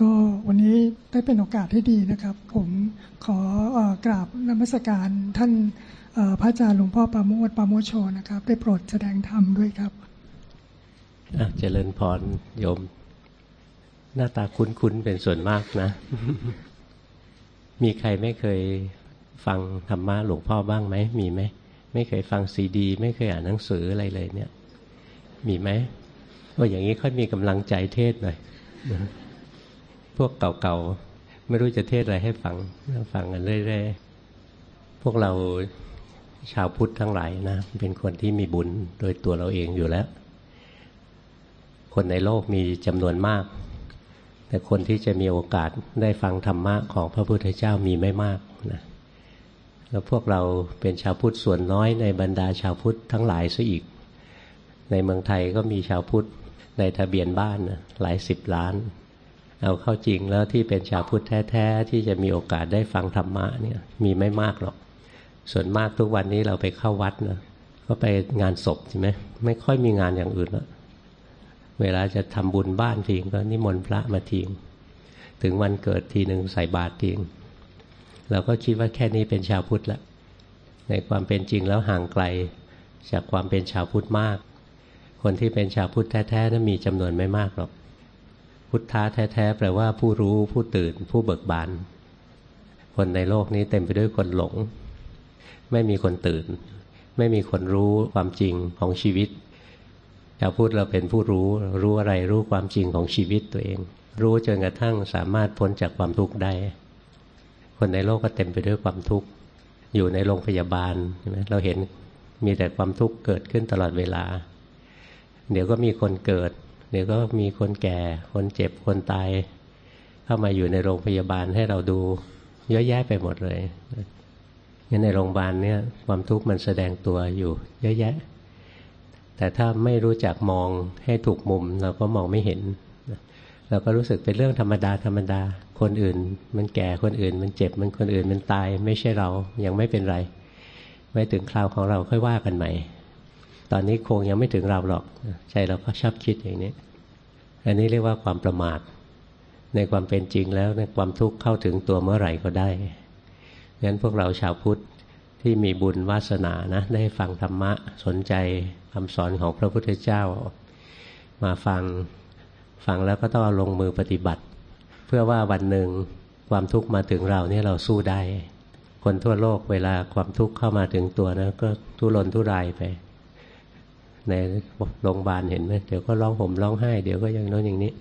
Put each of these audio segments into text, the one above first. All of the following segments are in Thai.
ก็วันนี้ได้เป็นโอกาสที่ดีนะครับ ผมขอกราบนมัสการท่านพระอาจารย์หลวงพ่อปาโมทปาโมโชนะครับ ได้โปรดแสดงธรรมด้วยครับเจริญพรโยม หน้าตาคุ้นๆเป็นส่วนมากนะ มีใครไม่เคยฟังธรรมะหลวงพ่อบ้างไหมมีไหมไม่เคยฟังซีดี ไม่เคยอ่านหนังสืออะไรเลยเนี่ย มีไหมว่าอย่างนี้ค่อยมีกำลังใจเทศหน่อย พวกเก่าๆ ไม่รู้จะเทศอะไรให้ฟังฟังกันเรื่อยๆ พวกเราชาวพุทธทั้งหลายนะ เป็นคนที่มีบุญโดยตัวเราเองอยู่แล้ว คนในโลกมีจำนวนมาก แต่คนที่จะมีโอกาสได้ฟังธรรมะของพระพุทธเจ้ามีไม่มากนะแล้วพวกเราเป็นชาวพุทธส่วนน้อยในบรรดาชาวพุทธทั้งหลายซะอีก ในเมืองไทยก็มีชาวพุทธในทะเบียนบ้านหลายสิบล้าน เอาเข้าจริงแล้วที่เป็นชาวพุทธแท้ๆที่จะมีโอกาสได้ฟังธรรมะเนี่ยมีไม่มากหรอก ส่วนมากทุกวันนี้เราไปเข้าวัดนะก็ไปงานศพใช่ไหมไม่ค่อยมีงานอย่างอื่นแล้วเวลาจะทำบุญบ้านทีก็นิมนต์พระมาทีถึงวันเกิดทีหนึ่งใส่บาตรทีเราก็คิดว่าแค่นี้เป็นชาวพุทธละในความเป็นจริงแล้วห่างไกลจากความเป็นชาวพุทธมาก คนที่เป็นชาวพุทธแท้ๆนั้นมีจำนวนไม่มากหรอก พุทธะแท้ๆแปลว่าผู้รู้ผู้ตื่น ผู้เบิกบาน คนในโลกนี้เต็มไปด้วยคนหลง ไม่มีคนตื่น ไม่มีคนรู้ความจริงของชีวิตชาวพุทธเราเป็นผู้รู้รู้อะไรรู้ความจริงของชีวิตตัวเอง รู้จนกระทั่งสามารถพ้นจากความทุกข์ได้ คนในโลกก็เต็มไปด้วยความทุกข์อยู่ในโรงพยาบาลใช่ไหมเราเห็นมีแต่ความทุกข์เกิดขึ้นตลอดเวลา เดี๋ยวก็มีคนเกิด เดี๋ยวก็มีคนแก่ คนเจ็บคนตาย เข้ามาอยู่ในโรงพยาบาลให้เราดู เยอะแยะไปหมดเลยงั้นในโรงพยาบาลเนี่ยความทุกข์มันแสดงตัวอยู่เยอะแยะ แต่ถ้าไม่รู้จักมองให้ถูกมุมเราก็มองไม่เห็น เราก็รู้สึกเป็นเรื่องธรรมดาธรรมดา คนอื่น มันแก่คนอื่น มันเจ็บมันคนอื่นมันตาย ไม่ใช่เรายังไม่เป็นไรไม่ถึงคราวของเราค่อยว่ากันใหม่ ตอนนี้คงยังไม่ถึงเราหรอกใจเราก็ชอบคิดอย่างนี้ อันนี้เรียกว่าความประมาท ในความเป็นจริงแล้วในความทุกข์เข้าถึงตัวเมื่อไหร่ก็ได้งั้นพวกเราชาวพุทธที่มีบุญวาสนานะได้ฟังธรรมะสนใจคำสอนของพระพุทธเจ้า มาฟังฟังแล้วก็ต้องลงมือปฏิบัติ เพื่อว่าวันหนึ่งความทุกข์มาถึงเราเนี่ยเราสู้ได้ คนทั่วโลกเวลาความทุกข์เข้ามาถึงตัวนะก็ทุรนทุรายไป ในโรงพยาบาลเห็นไหมเดี๋ยวก็ร้องห่มร้องไห้ เดี๋ยวก็อย่างโน้นอย่างนี้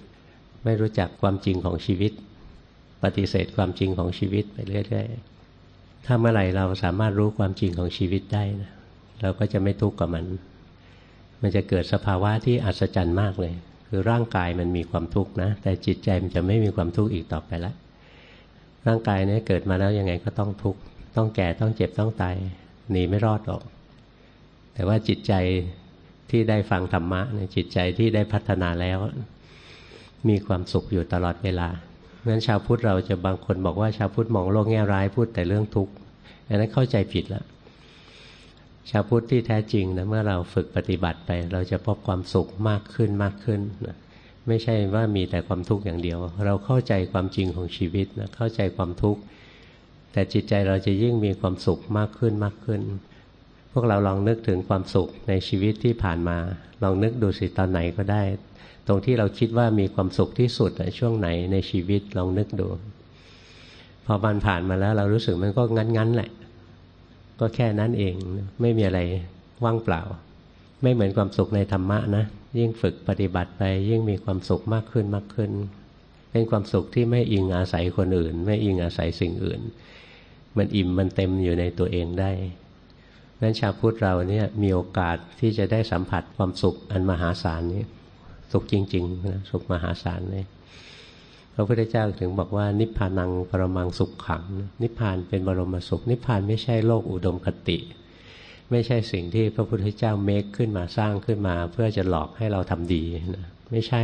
ไม่รู้จักความจริงของชีวิต ปฏิเสธความจริงของชีวิตไปเรื่อยๆถ้าเมื่อไหร่เราสามารถรู้ความจริงของชีวิตได้นะเราก็จะไม่ทุกข์กับมัน มันจะเกิดสภาวะที่อัศจรรย์มากเลย คือร่างกายมันมีความทุกข์นะ แต่จิตใจมันจะไม่มีความทุกข์อีกต่อไปล้วร่างกายเนี้เกิดมาแล้วยังไงก็ต้องทุกข์ ต้องแก่ ต้องเจ็บ ต้องตาย หนีไม่รอดหรอก แต่ว่าจิตใจ ที่ได้ฟังธรรมะเนี่ยจิตใจที่ได้พัฒนาแล้ว มีความสุขอยู่ตลอดเวลาเพราะฉะนั้นชาวพุทธเราจะบางคนบอกว่าชาวพุทธมองโลกแง่ร้ายพูดแต่เรื่องทุกข์อันนั้นเข้าใจผิดแล้วชาวพุทธที่แท้จริงนะเมื่อเราฝึกปฏิบัติไป เราจะพบความสุขมากขึ้นมากขึ้นนะไม่ใช่ว่ามีแต่ความทุกข์อย่างเดียว เราเข้าใจความจริงของชีวิตนะเข้าใจความทุกข์แต่จิตใจเราจะยิ่งมีความสุขมากขึ้นมากขึ้น พวกเราลองนึกถึงความสุขในชีวิตที่ผ่านมา ลองนึกดูสิตอนไหนก็ได้ ตรงที่เราคิดว่ามีความสุขที่สุดช่วงไหนในชีวิตลองนึกดู พอมันผ่านมาแล้วเรารู้สึกมันก็งั้นๆแหละ ก็แค่นั้นเองไม่มีอะไรว่างเปล่า ไม่เหมือนความสุขในธรรมะนะยิ่งฝึกปฏิบัติไป ยิ่งมีความสุขมากขึ้นมากขึ้น เป็นความสุขที่ไม่อิงอาศัยคนอื่น ไม่อิงอาศัยสิ่งอื่น มันอิ่มมันเต็มอยู่ในตัวเองได้ นั้นชาวพุทธเราเนี่ยมีโอกาสที่จะได้สัมผัสความสุขอันมหาศาลนี้ สุขจริงๆนะสุขมหาศาลเลยพระพุทธเจ้าถึงบอกว่านิพพานังปรมังสุขขัง นิพพานเป็นบรมสุข นิพพานไม่ใช่โลกอุดมคติ ไม่ใช่สิ่งที่พระพุทธเจ้าเมคขึ้นมาสร้างขึ้นมา เพื่อจะหลอกให้เราทำดีนะไม่ใช่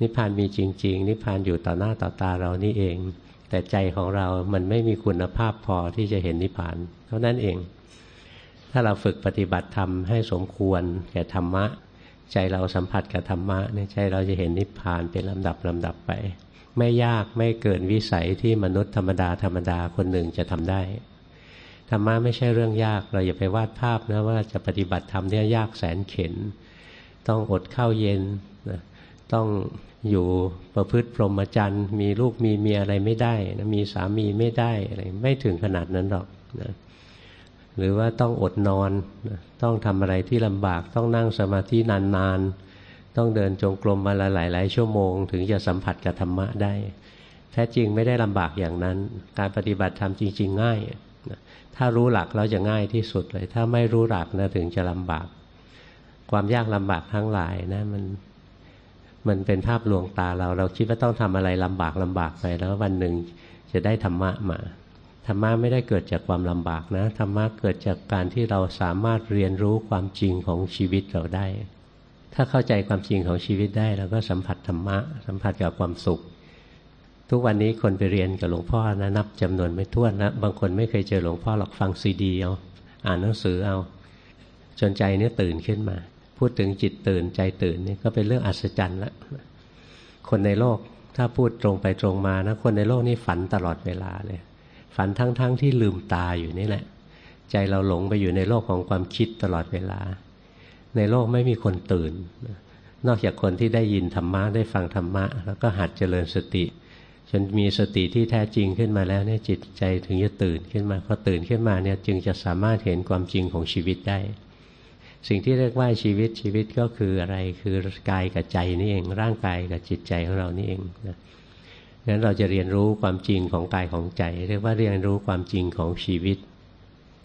นิพพานมีจริง ๆ นิพพานอยู่ต่อหน้าต่อตาเรานี่เอง แต่ใจของเรามันไม่มีคุณภาพพอที่จะเห็นนิพพาน เท่านั้นเอง ถ้าเราฝึกปฏิบัติธรรมให้สมควรแก่ธรรมะ ใจเราสัมผัสกับธรรมะในใจเราจะเห็นนิพพานเป็นลำดับลำดับไป ไม่ยากไม่เกินวิสัยที่มนุษย์ธรรมดาธรรมดาคนหนึ่งจะทำได้ธรรมะไม่ใช่เรื่องยากเราอย่าไปวาดภาพนะว่าจะปฏิบัติธรรมเนี่ยยากแสนเข็น ต้องอดข้าวเย็นนะต้องอยู่ประพฤติพรหมจรรย์ มีลูกมีเมียอะไรไม่ได้นะมีสามีไม่ได้อะไรไม่ถึงขนาดนั้นหรอกนะ หรือว่าต้องอดนอน ต้องทำอะไรที่ลำบาก ต้องนั่งสมาธินานๆ ต้องเดินจงกรมมาหลาย ๆ ชั่วโมง ถึงจะสัมผัสกับธรรมะได้ แท้จริงไม่ได้ลำบากอย่างนั้น การปฏิบัติธรรมจริง ๆ ง่าย ถ้ารู้หลักเราจะง่ายที่สุดเลย ถ้าไม่รู้หลักนะถึงจะลำบาก ความยากลำบากทั้งหลายนะมันมันเป็นภาพลวงตาเรา เราคิดว่าต้องทำอะไรลำบากลำบากไปแล้ววันหนึ่งจะได้ธรรมะมา รรมะไม่ได้เกิดจากความลำบากนะธรรมะเกิดจากการที่เราสามารถเรียนรู้ความจริงของชีวิตเราได้ ถ้าเข้าใจความจริงของชีวิตได้เราก็สัมผัสธรรมะ สัมผัสกับความสุข ทุกวันนี้คนไปเรียนกับหลวงพ่อนะนับจำนวนไม่ถ้วนนะบางคนไม่เคยเจอหลวงพ่อหรอกฟังซีดีเอาอ่านหนังสือเอาจนใจเนี่ยตื่นขึ้นมา พูดถึงจิตตื่นใจตื่นนี่ก็เป็นเรื่องอัศจรรย์ละคนในโลกถ้าพูดตรงไปตรงมานะคนในโลกนี่ฝันตลอดเวลาเลย ฝันทั้งๆทที่ลืมตาอยู่นี่แหละ ใจเราหลงไปอยู่ในโลกของความคิดตลอดเวลา ในโลกไม่มีคนตื่น นอกจากคนที่ได้ยินธรรมะได้ฟังธรรมะ แล้วก็หัดเจริญสติจนมีสติที่แท้จริงขึ้นมาแล้วเนี่ยจิตใจถึงจะตื่นขึ้นมาพอตื่นขึ้นมาเนี่ยจึงจะสามารถเห็นความจริงของชีวิตได้ สิ่งที่เรียกว่าชีวิตชีวิตก็คืออะไรคือกายกับใจนี่เอง ร่างกายกับจิตใจของเรานี่เองนะ งั้นเราจะเรียนรู้ความจริงของกายของใจ เรียกว่าเรียนรู้ความจริงของชีวิต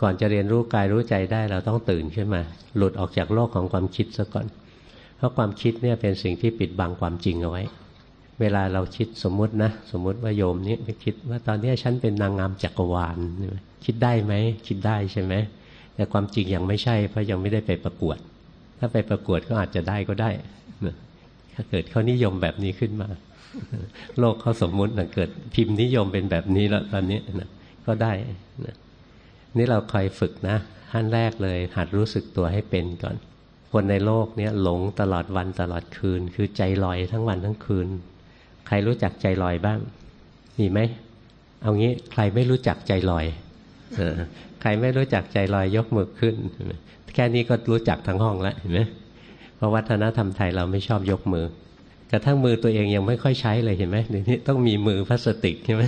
ก่อนจะเรียนรู้กายรู้ใจได้เราต้องตื่นขึ้นมา หลุดออกจากโลกของความคิดซะก่อน เพราะความคิดเนี่ยเป็นสิ่งที่ปิดบังความจริงเอาไว้ เวลาเราคิดสมมุตินะ สมมุติว่าโยมนี่ไปคิดว่าตอนนี้ฉันเป็นนางงามจักรวาลคิดได้ไหมคิดได้ใช่ไหมแต่ความจริงยังไม่ใช่เพราะยังไม่ได้ไปประกวด ถ้าไปประกวดก็อาจจะได้ก็ได้ถ้าเกิดเขานิยมแบบนี้ขึ้นมา โลกเขาสมมุตินะเกิดพิมพ์นิยมเป็นแบบนี้แล้วตอนนี้นะก็ได้นะนี่เราคอยฝึกนะขั้นแรกเลย หัดรู้สึกตัวให้เป็นก่อน คนในโลกเนี้ยหลงตลอดวันตลอดคืน คือใจลอยทั้งวันทั้งคืน ใครรู้จักใจลอยบ้าง มีไหม เอางี้ใครไม่รู้จักใจลอยใครไม่รู้จักใจลอยยกมือขึ้น แค่นี้ก็รู้จักทั้งห้องแล้วเห็นไหมเพราะวัฒนธรรมไทยเราไม่ชอบยกมือ กระทั่งมือตัวเองยังไม่ค่อยใช้เลยเห็นไหมเดี๋ยวนี้ต้องมีมือพลาสติกใช่ไหม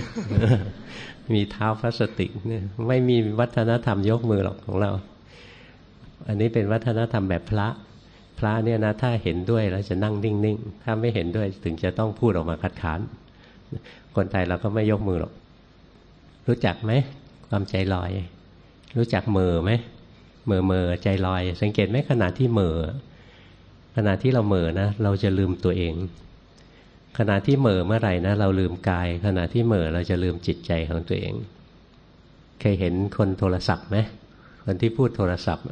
มีเท้าพลาสติกเนี่ยไม่มีวัฒนธรรมยกมือหรอกของเรา อันนี้เป็นวัฒนธรรมแบบพระ พระเนี่ยนะถ้าเห็นด้วยแล้วจะนั่งนิ่งๆถ้าไม่เห็นด้วยถึงจะต้องพูดออกมาคัดค้านคนไทยเราก็ไม่ยกมือหรอก รู้จักไหมความใจลอย รู้จักเมอไหมเมอเมอใจลอย สังเกตไหมขณะที่เมอ ขณะที่เราเหม่อนะเราจะลืมตัวเอง ขณะที่เหม่อเมื่อไหร่นะเราลืมกาย ขณะที่เหม่อเราจะลืมจิตใจของตัวเอง เคยเห็นคนโทรศัพท์ไหมคนที่พูดโทรศัพท์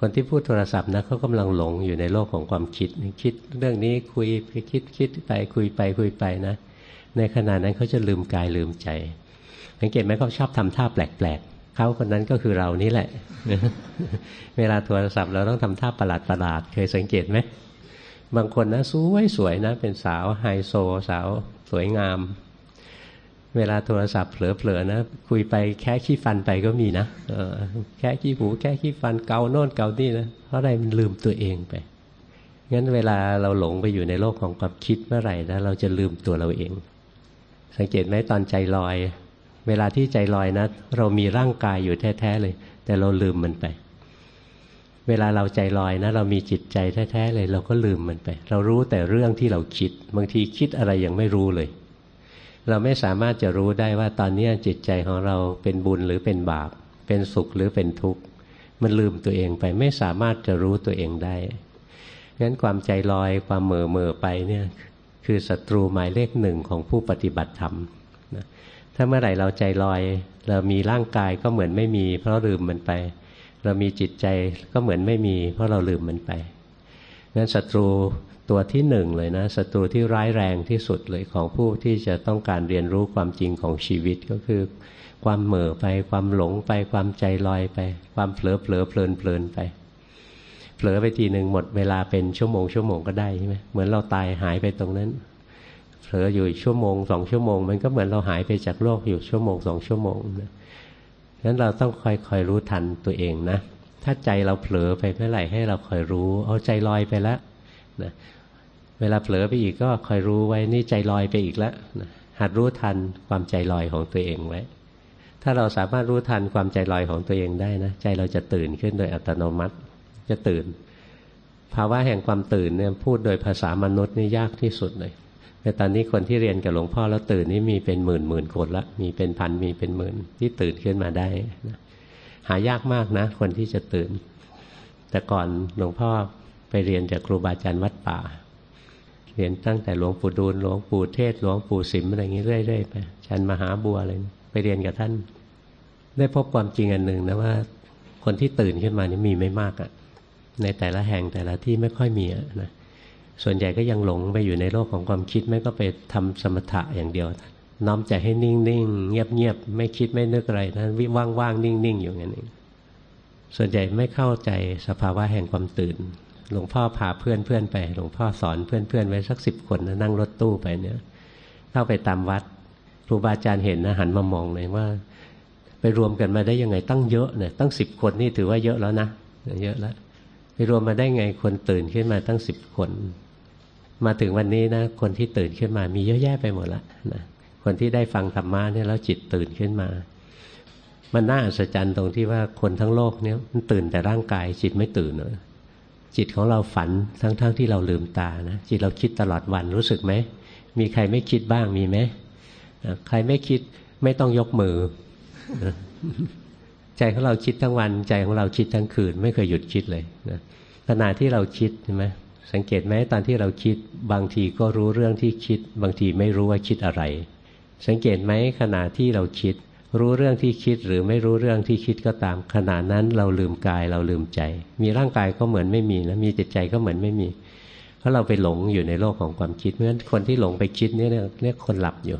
คนที่พูดโทรศัพท์นะเขากำลังหลงอยู่ในโลกของความคิด คิดเรื่องนี้คุยไปคิดคิดไปคุยไปคุยไปนะ ในขณะนั้นเขาจะลืมกายลืมใจสังเกตไหมเขาชอบทำท่าแปลกๆ เขาคนนั้นก็คือเรานี่แหละ เวลาโทรศัพท์เราต้องทำท่าประหลาดประหลาดเคยสังเกตไหมบางคนนะสวยสวยนะ เป็นสาวไฮโซสาวสวยงาม เวลาโทรศัพท์เผลอๆนะ คุยไปแค่ขี้ฟันไปก็มีนะแค่ขี้หูแค่ขี้ฟันเกาโน่นเกานี่นะเพราะอะไรมันลืมตัวเองไปงั้นเวลาเราหลงไปอยู่ในโลกของความคิดเมื่อไหร่นะเราจะลืมตัวเราเอง สังเกตไหมตอนใจลอย เวลาที่ใจลอยนะเรามีร่างกายอยู่แท้ๆเลย แต่เราลืมมันไป เวลาเราใจลอยนะ เรามีจิตใจแท้ๆเลย เราก็ลืมมันไป เรารู้แต่เรื่องที่เราคิด บางทีคิดอะไรยังไม่รู้เลย เราไม่สามารถจะรู้ได้ว่าตอนนี้จิตใจของเราเป็นบุญหรือเป็นบาป เป็นสุขหรือเป็นทุกข์มันลืมตัวเองไปไม่สามารถจะรู้ตัวเองได้งั้นความใจลอยความเหม่อเม่อไปเนี่ยคือศัตรูหมายเลขหนึ่งของผู้ปฏิบัติธรรม ถ้าเมื่อไหร่เราใจลอย เรามีร่างกายก็เหมือนไม่มี เพราะลืมมันไป เรามีจิตใจก็เหมือนไม่มี เพราะเราลืมมันไปงั้นศัตรูตัวที่หนึ่งเลยนะศัตรูที่ร้ายแรงที่สุดเลยของผู้ที่จะต้องการเรียนรู้ความจริงของชีวิตก็คือ ความเหม่อไป ความหลงไป ความใจลอยไป ความเผลอเผลอเพลินเพลินไปเผลอไปทีหนึ่งหมดเวลาเป็นชั่วโมงชั่วโมงก็ได้ใช่ไหมเหมือนเราตายหายไปตรงนั้น ผลออยู่ชั่วโมงสองชั่วโมง มันก็เหมือนเราหายไปจากโลกอยู่ชั่วโมงสองชั่วโมงนะงั้นเราต้องคอยคอยรู้ทันตัวเองนะ ถ้าใจเราเผลอไปเมื่อไหร่ให้เราคอยรู้ เอาใจลอยไปแล้วนะเวลาเผลอไปอีกก็คอยรู้ไว้นี่ใจลอยไปอีกแล้วนะหัดรู้ทันความใจลอยของตัวเองไว้ ถ้าเราสามารถรู้ทันความใจลอยของตัวเองได้นะ ใจเราจะตื่นขึ้นโดยอัตโนมัติ จะตื่น ภาวะแห่งความตื่นเนี่ยพูดโดยภาษามนุษย์นี่ยากที่สุดเลย แต่ตอนนี้คนที่เรียนกับหลวงพ่อแล้วตื่นนี่มีเป็นหมื่นหมื่นคนละ มีเป็นพันมีเป็นหมื่นที่ตื่นขึ้นมาได้นะหายากมากนะ คนที่จะตื่น แต่ก่อนหลวงพ่อไปเรียนจากครูบาอาจารย์วัดป่า เรียนตั้งแต่หลวงปู่ดูลหลวงปู่เทศหลวงปู่สิมอะไรอย่างนี้เรื่อยๆไปชันมหาบัวอะไรไปเรียนกับท่าน ได้พบความจริงอันหนึ่งนะว่า คนที่ตื่นขึ้นมานี่มีไม่มากอะ่ะ ในแต่ละแห่งแต่ละที่ไม่ค่อยมีอะนะ ส่วนใหญ่ก็ยังหลงไปอยู่ในโลกของความคิดไม่ก็ไปทำสมถะอย่างเดียว น้อมใจให้นิ่งๆ เงียบๆ ไม่คิดไม่นึกอะไรนะวิว่างๆ นิ่งๆ อยู่อย่างนี้ส่วนใหญ่ไม่เข้าใจสภาวะแห่งความตื่น หลวงพ่อพาเพื่อนๆไป หลวงพ่อสอนเพื่อนๆไว้สักสิบคนนะนั่งรถตู้ไปเนี่ย เข้าไปตามวัดครูบาอาจารย์เห็นนะหันมามองเลยว่า ไปรวมกันมาได้ยังไงตั้งเยอะเนี่ยตั้งสิบคนนี่ถือว่าเยอะแล้วนะเยอะแล้วไปรวมมาได้ไงคนตื่นขึ้นมาตั้งสิบคน มาถึงวันนี้นะคนที่ตื่นขึ้นมามีเยอะแยะไปหมดละนะคนที่ได้ฟังธรรมะเนี่ยแล้วจิตตื่นขึ้นมา มันน่าอัศจรรย์ตรงที่ว่าคนทั้งโลกเนี่ยมันตื่นแต่ร่างกาย จิตไม่ตื่นเลยจิตของเราฝันทั้งๆทที่เราลืมตานะจิตเราคิดตลอดวันรู้สึกไหมมีใครไม่คิดบ้างมีไหมใครไม่คิดไม่ต้องยกมือ ใจของเราคิดทั้งวัน ใจของเราคิดทั้งคืน ไม่เคยหยุดคิดเลยนะขณะที่เราคิดใช่ไหม สังเกตไหมตอนที่เราคิด บางทีก็รู้เรื่องที่คิด บางทีไม่รู้ว่าคิดอะไร สังเกตไหมขณะที่เราคิด รู้เรื่องที่คิดหรือไม่รู้เรื่องที่คิดก็ตาม ขณะนั้นเราลืมกายเราลืมใจ มีร่างกายก็เหมือนไม่มีนะมีจิตใจก็เหมือนไม่มี เพราะเราไปหลงอยู่ในโลกของความคิดเพราะฉะนั้นคนที่หลงไปคิดนี่เรียกคนหลับอยู่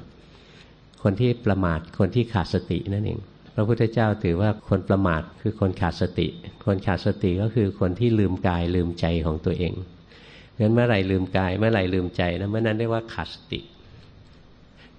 คนที่ประมาทคนที่ขาดสตินั่นเองพระพุทธเจ้าถือว่าคนประมาทคือคนขาดสติ คนขาดสติก็คือคนที่ลืมกายลืมใจของตัวเอง งั้นเมื่อไหร่ลืมกาย เมื่อไหร่ลืมใจนะเมื่อนั้นเรียกว่าขาดสติ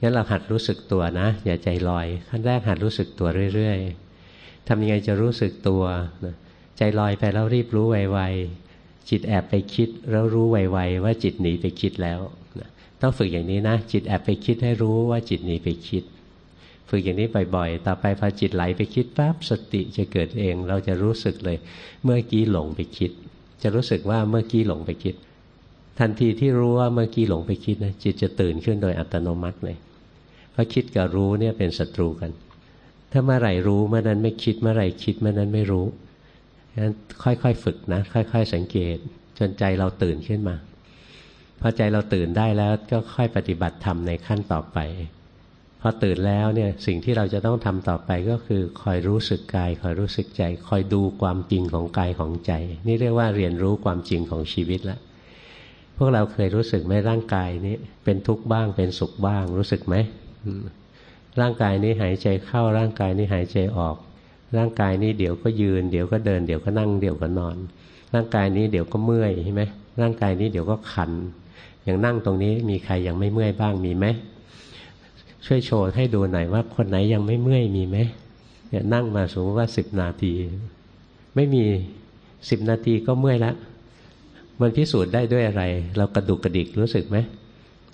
งั้นเราหัดรู้สึกตัวนะ อย่าใจลอย ขั้นแรกหัดรู้สึกตัวเรื่อยๆทำยังไงจะรู้สึกตัวนะใจลอยไปแล้วรีบรู้ไวๆจิตแอบไปคิดแล้วรู้ไวๆว่าจิตหนีไปคิดแล้วนะต้องฝึกอย่างนี้นะ จิตแอบไปคิดให้รู้ว่าจิตหนีไปคิด ฝึกอย่างนี้บ่อยๆ ต่อไปพอจิตไหลไปคิดปั๊บสติจะเกิดเอง เราจะรู้สึกเลย เมื่อกี้หลงไปคิด จะรู้สึกว่าเมื่อกี้หลงไปคิด ทันทีที่รู้ว่าเมื่อกี้หลงไปคิดนะจิตจะตื่นขึ้นโดยอัตโนมัติเลย เพราะคิดกับรู้เนี่ยเป็นศัตรูกัน ถ้าเมื่อไหร่รู้เมื่อนั้นไม่คิดเมื่อไหร่คิดเมื่อนั้นไม่รู้งั้นค่อยๆฝึกนะค่อย ๆ สังเกต จนใจเราตื่นขึ้นมาพอใจเราตื่นได้แล้วก็ค่อยปฏิบัติธรรมในขั้นต่อไปพอตื่นแล้วเนี่ยสิ่งที่เราจะต้องทำต่อไปก็คือคอยรู้สึกกายคอยรู้สึกใจ คอยดูความจริงของกายของใจ นี่เรียกว่าเรียนรู้ความจริงของชีวิตแล้ว พวกเราเคยรู้สึกไหมร่างกายนี้ เป็นทุกข์บ้างเป็นสุขบ้าง รู้สึกไหมร่างกายนี้หายใจเข้าร่างกายนี้หายใจออก ร่างกายนี้เดี๋ยวก็ยืน เดี๋ยวก็เดิน เดี๋ยวก็นั่งเดี๋ยวก็นอน ร่างกายนี้เดี๋ยวก็เมื่อยใช่ไหมร่างกายนี้เดี๋ยวก็ขัน อย่างนั่งตรงนี้มีใครยังไม่เมื่อยบ้างมีไหมช่วยโชว์ให้ดูหน่อยว่าคนไหนยังไม่เมื่อยมีไหมเนี่ยนั่งมาสมมติว่าสิบนาที ไม่มีสิบนาทีก็เมื่อยแล้ว มันพิสูจน์ได้ด้วยอะไร เรากระดุกกระดิกรู้สึกไหม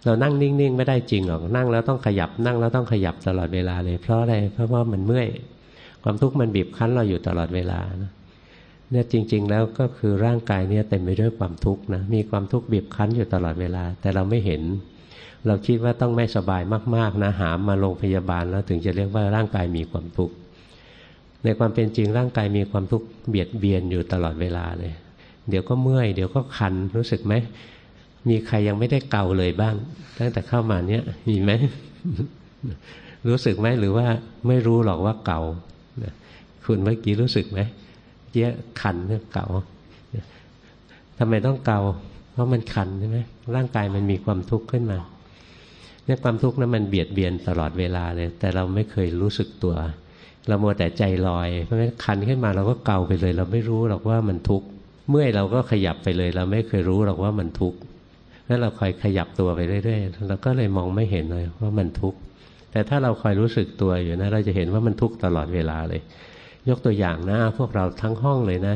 เรานั่งนิ่งๆ ไม่ได้จริงหรอกนั่งแล้วต้องขยับนั่งแล้วต้องขยับตลอดเวลาเลยเพราะอะไรเพราะว่ามันเมื่อยความทุกข์มันบีบคั้นเราอยู่ตลอดเวลานะเนี่ยจริง ๆ แล้วก็คือร่างกายเนี่ยเต็มไปด้วยความทุกข์นะมีความทุกข์บีบคั้นอยู่ตลอดเวลา แต่เราไม่เห็น เราคิดว่าต้องไม่สบายมากๆนะหามมาโรงพยาบาลแล้วถึงจะเรียกว่าร่างกายมีความทุกข์ในความเป็นจริงร่างกายมีความทุกข์เบียดเบียนอยู่ตลอดเวลาเลย เดี๋ยวก็เมื่อย เดี๋ยวก็คันรู้สึกไหม มีใครยังไม่ได้เกาเลยบ้าง ตั้งแต่เข้ามาเนี้ยมีไหม รู้สึกไหมหรือว่าไม่รู้หรอกว่าเก่าคุณเมื่อกี้รู้สึกไหมเยอะคันเนี่ยเก่าทำไมต้องเกา เพราะมันคันใช่ไหมร่างกายมันมีความทุกข์ขึ้นมาเนี่ยความทุกข์นั้นมันเบียดเบียนตลอดเวลาเลย แต่เราไม่เคยรู้สึกตัว เรามัวแต่ใจลอย เพราะฉะนั้นคันขึ้นมาเราก็เกาไปเลย เราไม่รู้หรอกว่ามันทุกข์ เมื่อยเราก็ขยับไปเลย เราไม่เคยรู้หรอกว่ามันทุกข์นั่นเราคอยขยับตัวไปเรื่อยๆเราก็เลยมองไม่เห็นเลยว่ามันทุกข์แต่ถ้าเราคอยรู้สึกตัวอยู่นะเราจะเห็นว่ามันทุกข์ตลอดเวลาเลย ยกตัวอย่างนะพวกเราทั้งห้องเลยนะ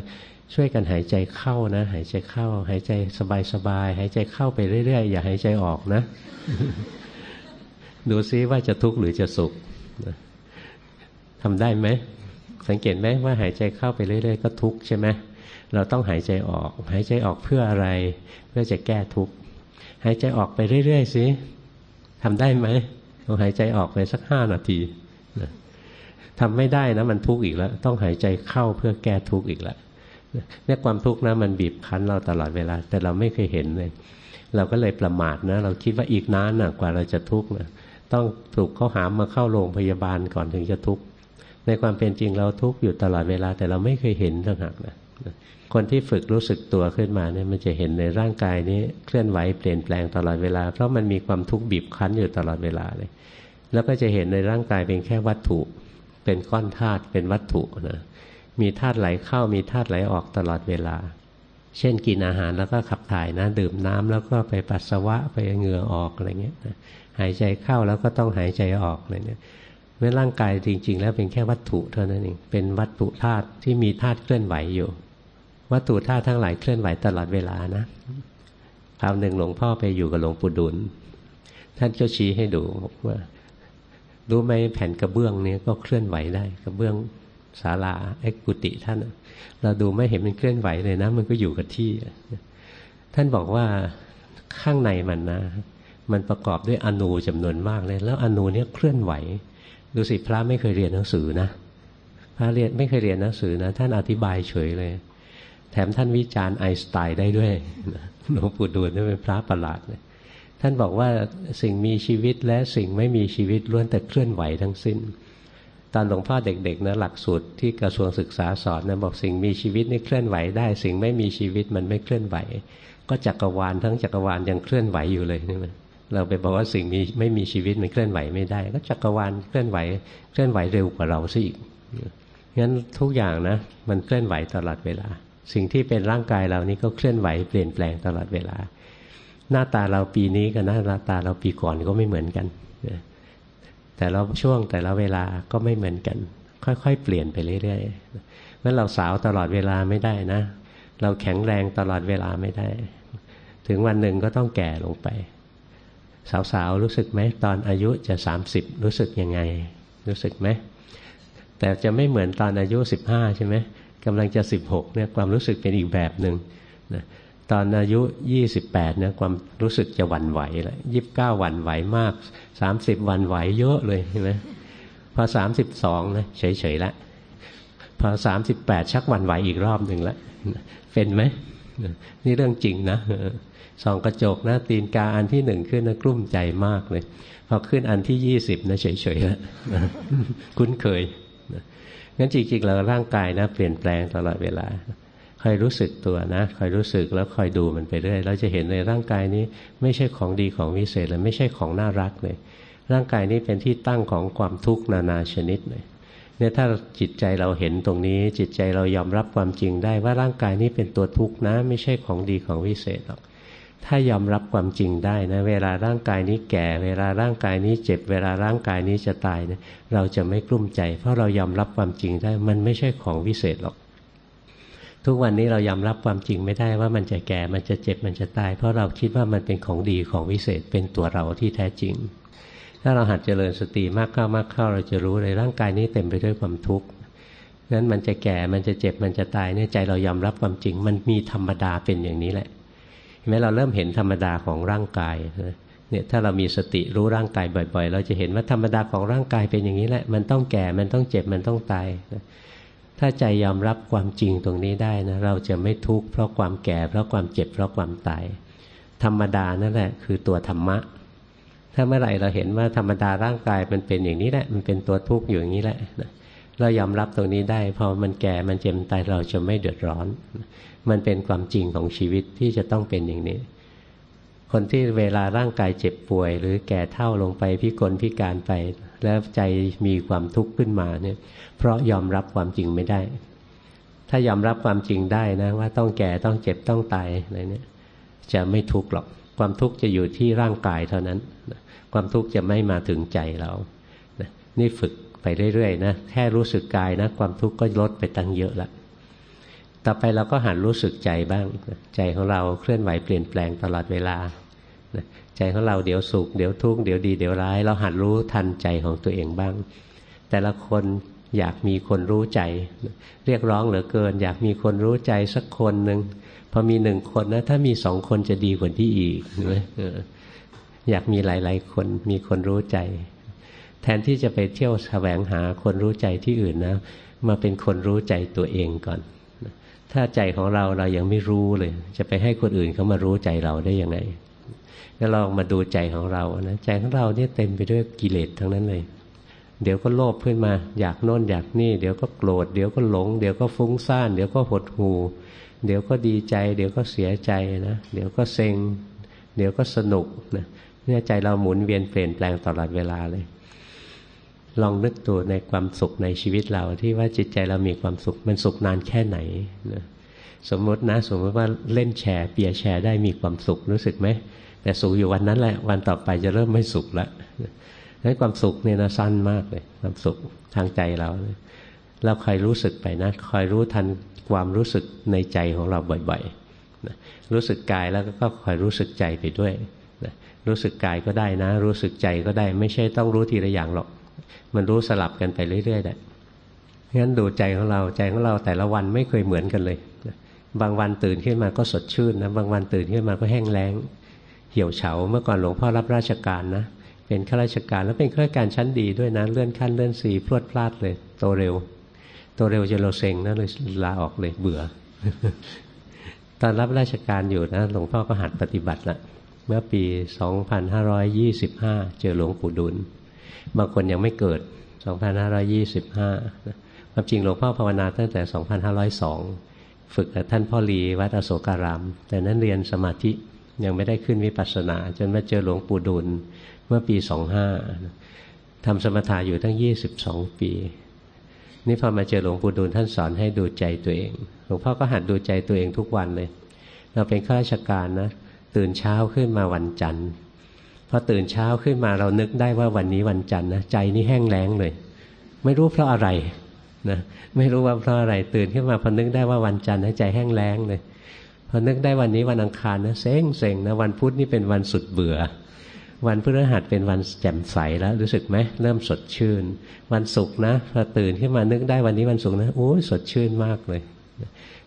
ช่วยกันหายใจเข้านะ หายใจเข้า หายใจสบายๆหายใจเข้าไปเรื่อยๆ อย่าหายใจออกนะ ดูซิว่าจะทุกข์หรือจะสุขทำได้ไหมสังเกตไหมว่าหายใจเข้าไปเรื่อย ๆ ก็ทุกข์ใช่ไหม เราต้องหายใจออก หายใจออกเพื่ออะไร เพื่อจะแก้ทุกข์หายใจออกไปเรื่อยๆสิทำได้ไหมลองหายใจออกไปสักห้านาทีทำไม่ได้นะมันทุกข์อีกแล้ว ต้องหายใจเข้าเพื่อแก้ทุกข์อีกแล้วเนี่ยความทุกข์นะมันบีบคั้นเราตลอดเวลา แต่เราไม่เคยเห็นเลย เราก็เลยประมาทนะ เราคิดว่าอีกนานนะกว่าเราจะทุกข์นะต้องถูกเขาหามมาเข้าโรงพยาบาลก่อนถึงจะทุกข์ในความเป็นจริงเราทุกข์อยู่ตลอดเวลา แต่เราไม่เคยเห็นต่างหากนะ คนที่ฝึกรู้สึกตัวขึ้นมาเนี่ยมันจะเห็นในร่างกายนี้เคลื่อนไหวเปลี่ยนแปลงตลอดเวลา เพราะมันมีความทุกข์บีบคั้นอยู่ตลอดเวลาเลย แล้วก็จะเห็นในร่างกายเป็นแค่วัตถุ เป็นก้อนธาตุเป็นวัตถุนะมีธาตุไหลเข้ามีธาตุไหลออกตลอดเวลา เช่นกินอาหารแล้วก็ขับถ่ายนะ ดื่มน้ำแล้วก็ไปปัสสาวะไปเหงื่อออกอะไรเงี้ยหายใจเข้าแล้วก็ต้องหายใจออกอะไรเงี้ยเมื่อร่างกายจริง ๆ แล้วเป็นแค่วัตถุเท่านั้นเองเป็นวัตถุธาตุที่มีธาตุเคลื่อนไหวอยู่ วัตถุธาตุทั้งหลายเคลื่อนไหวตลอดเวลานะคราวหนึ่งหลวงพ่อไปอยู่กับหลวงปู่ดุล ท่านก็ชี้ให้ดูว่ารู้ไหมแผ่นกระเบื้องนี้ก็เคลื่อนไหวได้ กระเบื้องศาลาไอ้กุฏิท่าน เราดูไม่เห็นมันเคลื่อนไหวเลยนะ มันก็อยู่กับที่ ท่านบอกว่าข้างในมันนะ มันประกอบด้วยอนูจำนวนมากเลย แล้วอนูเนี้ยเคลื่อนไหว ดูสิพระไม่เคยเรียนหนังสือนะพระเรียนไม่เคยเรียนหนังสือนะ ท่านอธิบายเฉยเลย แถมท่านวิจารณ์ไอน์สไตน์ได้ด้วยหลวงปู่ดูลนี่เป็นพระประหลาดเลยท่านบอกว่าสิ่งมีชีวิตและสิ่งไม่มีชีวิตล้วนแต่เคลื่อนไหวทั้งสิ้น ตอนหลวงพ่อเด็กๆนะหลักสูตรที่กระทรวงศึกษาสอนนะบอกสิ่งมีชีวิตนี่เคลื่อนไหวได้ สิ่งไม่มีชีวิตมันไม่เคลื่อนไหว ก็จักรวาลทั้งจักรวาลยังเคลื่อนไหวอยู่เลยนี่มันเราไปบอกว่าสิ่งมีไม่มีชีวิตมันเคลื่อนไหวไม่ได้ ก็จักรวาลเคลื่อนไหวเคลื่อนไหวเร็วกว่าเราซะอีกงั้นทุกอย่างนะมันเคลื่อนไหวตลอดเวลา สิ่งที่เป็นร่างกายเรานี้ก็เคลื่อนไหวเปลี่ยนแปลงตลอดเวลา หน้าตาเราปีนี้กับหน้าตาเราปีก่อนก็ไม่เหมือนกันแต่ละช่วงแต่ละเวลาก็ไม่เหมือนกัน ค่อยๆ เปลี่ยนไปเรื่อยๆเมื่อเราสาวตลอดเวลาไม่ได้นะ เราแข็งแรงตลอดเวลาไม่ได้ ถึงวันหนึ่งก็ต้องแก่ลงไป สาวๆรู้สึกไหมตอนอายุจะสามสิบรู้สึกยังไง รู้สึกไหมแต่จะไม่เหมือนตอนอายุสิบห้าใช่ไหม กำลังจะสิบหกเนี่ยความรู้สึกเป็นอีกแบบหนึ่งนะตอนอายุยี่สิบแปดเนี่ยความรู้สึกจะหวั่นไหวแล้วยี่บเก้าหวั่นไหวมากสามสิบวันไหวเยอะเลยใช่ไหมพอสามสิบสองนะเฉยๆละพอสามสิบแปดชักวันไหวอีกรอบหนึ่งละเป็นไหมนี่เรื่องจริงนะสองกระจกนะตีนกาอันที่หนึ่งขึ้นนะกลุ้มใจมากเลย พอขึ้นอันที่ยี่สิบนะเฉยๆแล้วคุ้นเคย งั้นจริงๆเราร่างกายนะเปลี่ยนแปลงตลอดเวลาคอยรู้สึกตัวนะคอยรู้สึกแล้วคอยดูมันไปเรื่อยเราจะเห็นในร่างกายนี้ไม่ใช่ของดีของวิเศษเลยไม่ใช่ของน่ารักเลย ร่างกายนี้เป็นที่ตั้งของความทุกข์นานาชนิดเลยเนี่ยถ้าจิตใจเราเห็นตรงนี้จิตใจเรายอมรับความจริงได้ว่าร่างกายนี้เป็นตัวทุกข์นะ ไม่ใช่ของดีของวิเศษหรอก ถ้ายอมรับความจริงได้นะเวลาร่างกายนี้แก่ เวลาร่างกายนี้เจ็บ เวลาร่างกายนี้จะตายเนะเราจะไม่กลุ้มใจ เพราะเรายอมรับความจริงได้ มันไม่ใช่ของวิเศษหรอก ทุกวันนี้เรายอมรับความจริงไม่ได้ว่ามันจะแก่มันจะเจ็บมันจะตาย เพราะเราคิดว่ามันเป็นของดีของวิเศษเป็นตัวเราที่แท้จริง ถ้าเราหัดเจริญสติมากเข้ามากเข้าเราจะรู้เลยร่างกายนี้เต็มไปด้วยความทุกข์นั้นมันจะแก่มันจะเจ็บมันจะตายเนี่ยใจเรายอมรับความจริง มันมีธรรมดาเป็นอย่างนี้แหละ เห็นไหมเราเริ่มเห็นธรรมดาของร่างกายเนี่ยถ้าเรามีสติรู้ร่างกายบ่อย ๆ เราจะเห็นว่าธรรมดาของร่างกายเป็นอย่างนี้แหละ มันต้องแก่มันต้องเจ็บมันต้องตายถ้าใจยอมรับความจริงตรงนี้ได้นะเราจะไม่ทุกข์เพราะความแก่ เพราะความเจ็บเพราะความตาย ธรรมดานั่นแหละคือตัวธรรมะ ถ้าเมื่อไหร่เราเห็นว่าธรรมดาร่างกายมันเป็นอย่างนี้แหละ มันเป็นตัวทุกข์อยู่อย่างนี้แหละเรายอมรับตรงนี้ได้พอมันแก่มันเจ็บตายเราจะไม่เดือดร้อน มันเป็นความจริงของชีวิตที่จะต้องเป็นอย่างนี้ คนที่เวลาร่างกายเจ็บป่วย หรือแก่เท่าลงไปพิกลพิการไป แล้วใจมีความทุกข์ขึ้นมาเนี่ย เพราะยอมรับความจริงไม่ได้ ถ้ายอมรับความจริงได้นะว่าต้องแก่ต้องเจ็บต้องตายอะไรเนี่ย จะไม่ทุกข์หรอก ความทุกข์จะอยู่ที่ร่างกายเท่านั้นความทุกข์จะไม่มาถึงใจเรานี่ฝึกไปเรื่อยๆนะแค่รู้สึกกายนะ ความทุกข์ก็ลดไปตั้งเยอะละ ต่อไปเราก็หันรู้สึกใจบ้าง ใจของเราเคลื่อนไหวเปลี่ยนแปลงตลอดเวลา ใจของเราเดี๋ยวสุขเดี๋ยวทุกข์เดี๋ยวดีเดี๋ยวร้าย เราหัดรู้ทันใจของตัวเองบ้าง แต่ละคนอยากมีคนรู้ใจ เรียกร้องเหลือเกิน อยากมีคนรู้ใจสักคนหนึ่งพอมีหนึ่งคนนะถ้ามีสองคนจะดีกว่าที่อีกอยากมีหลาย ๆ คนมีคนรู้ใจ แทนที่จะไปเที่ยวแสวงหาคนรู้ใจที่อื่นนะ มาเป็นคนรู้ใจตัวเองก่อน ถ้าใจของเราเรายังไม่รู้เลย จะไปให้คนอื่นเขามารู้ใจเราได้ยังไงก็ลองมาดูใจของเรานะใจของเราเนี่ยเต็มไปด้วยกิเลสทั้งนั้นเลย เดี๋ยวก็โลภขึ้นมา อยากโน่นอยากนี่ เดี๋ยวก็โกรธเดี๋ยวก็หลง เดี๋ยวก็ฟุ้งซ่าน เดี๋ยวก็หดหู่เดี๋ยวก็ดีใจ เดี๋ยวก็เสียใจนะเดี๋ยวก็เซ็ง เดี๋ยวก็สนุกนะเนี่ยใจเราหมุนเวียนเปลี่ยนแปลงตลอดเวลาเลย ลองนึกตัวในความสุขในชีวิตเราที่ว่าจิตใจเรามีความสุขมันสุขนานแค่ไหนนะสมมตินะสมมติว่าเล่นแชร์เปียแชร์ได้มีความสุขรู้สึกไหมแต่สุขอยู่วันนั้นแหละ วันต่อไปจะเริ่มไม่สุขล้วนั้นความสุขเนี่ยนะสั้นมากเลยความสุขทางใจเราเราคอยรู้สึกไปนะคอยรู้ทันความรู้สึกในใจของเราบ่อยๆนะรู้สึกกายแล้วก็คอยรู้สึกใจไปด้วยนะรู้สึกกายก็ได้นะ รู้สึกใจก็ได้ ไม่ใช่ต้องรู้ทีละอย่างหรอก มันรู้สลับกันไปเรื่อยๆแหละงั้นดูใจของเราใจของเราแต่ละวันไม่เคยเหมือนกันเลย บางวันตื่นขึ้นมาก็สดชื่นนะบางวันตื่นขึ้นมาก็แห้งแล้ง เหี่ยวเฉาเมื่อก่อนหลวงพ่อรับราชการนะเป็นข้าราชการแล้วเป็นข้าราชการชั้นดีด้วยนะเลื่อนขั้นเลื่อนสีพรวดพลาดเลย โตเร็ว โตเร็วจนเราเซ็งนะเลยลาออกเลยเบื่อ ตอนรับราชการอยู่นะหลวงพ่อก็หัดปฏิบัติละเมื่อปี 2525 เจอหลวงปู่ดุล บางคนยังไม่เกิด 2525 ความจริงหลวงพ่อภาวนาตั้งแต่ 2502 ฝึกกับท่านพ่อลีวัดอโศการาม แต่นั้นเรียนสมาธิยังไม่ได้ขึ้นวิปัสสนา จนมาเจอหลวงปู่ดุลเมื่อปีสองห้าทำสมถะอยู่ตั้งยี่สิบสองปี นี่พอมาเจอหลวงปู่ดูลท่านสอนให้ดูใจตัวเอง หลวงพ่อก็หัดดูใจตัวเองทุกวันเลย เราเป็นข้าราชการนะ ตื่นเช้าขึ้นมาวันจันทร์ พอตื่นเช้าขึ้นมาเรานึกได้ว่าวันนี้วันจันทร์นะใจนี่แห้งแล้งเลย ไม่รู้เพราะอะไรนะไม่รู้ว่าเพราะอะไรตื่นขึ้นมาพอนึกได้ว่าวันจันทร์ใจแห้งแล้งเลยพอนึกได้วันนี้วันอังคารนะเซ็งเซ็งนะวันพุธนี่เป็นวันสุดเบื่อ วันพฤหัสเป็นวันแจ่มใสแล้วรู้สึกไหมเริ่มสดชื่น วันศุกร์นะพอตื่นขึ้นมานึกได้วันนี้วันศุกร์นะโอ้สดชื่นมากเลย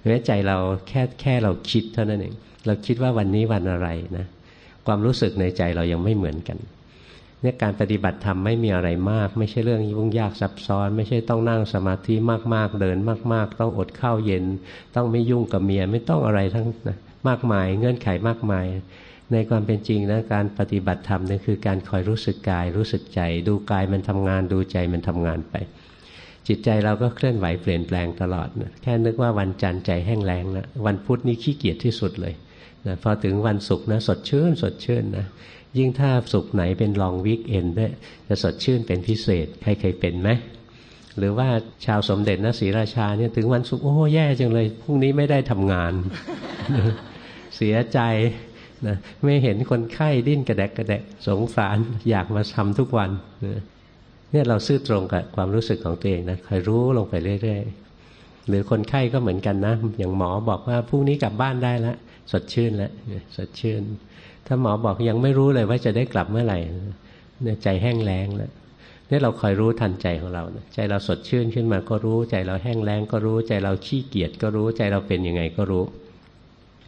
แม้ใจเราแค่แค่เราคิดเท่านั้นเองเราคิดว่าวันนี้วันอะไรนะ ความรู้สึกในใจเรายังไม่เหมือนกันเนี่ยการปฏิบัติธรรมไม่มีอะไรมาก ไม่ใช่เรื่องยุ่งยากซับซ้อน ไม่ใช่ต้องนั่งสมาธิมากๆ เดินมาก ๆ ต้องอดข้าวเย็น ต้องไม่ยุ่งกับเมียไม่ต้องอะไรทั้งนะมากมาย เงื่อนไขมากมาย ในความเป็นจริงนะการปฏิบัติธรรมนี่คือการคอยรู้สึกกาย รู้สึกใจ ดูกายมันทำงานดูใจมันทำงานไป จิตใจเราก็เคลื่อนไหวเปลี่ยนแปลงตลอดนะแค่นึกว่าวันจันทร์ใจแห้งแล้งนะวันพุธนี่ขี้เกียจที่สุดเลย นะพอถึงวันศุกร์นะสดชื่น สดชื่นนะยิ่งถ้าสุขไหนเป็นลองวิกเอนด้วยจะสดชื่นเป็นพิเศษ ใครเคยเป็นไหมหรือว่าชาวสมเด็จนะศรีราชาเนี่ยถึงวันศุกร์โอ้แย่จังเลยพรุ่งนี้ไม่ได้ทำงาน เสียใจนะไม่เห็นคนไข้ดิ้นกระแดกกระแดกสงสารอยากมาทำทุกวันเนี่ยเราซื่อตรงกับความรู้สึกของตัวเองนะคอยรู้ลงไปเรื่อยๆหรือคนไข้ก็เหมือนกันนะ อย่างหมอบอกว่าพรุ่งนี้กลับบ้านได้แล้ว สดชื่นแล้วสดชื่น ถ้าหมอบอกยังไม่รู้เลยว่าจะได้กลับเมื่อไหร่เนี่ยใจแห้งแล้งแล้วนี่เราคอยรู้ทันใจของเราใจเราสดชื่นขึ้นมาก็รู้ ใจเราแห้งแล้งก็รู้ ใจเราขี้เกียจก็รู้ ใจเราเป็นยังไงก็รู้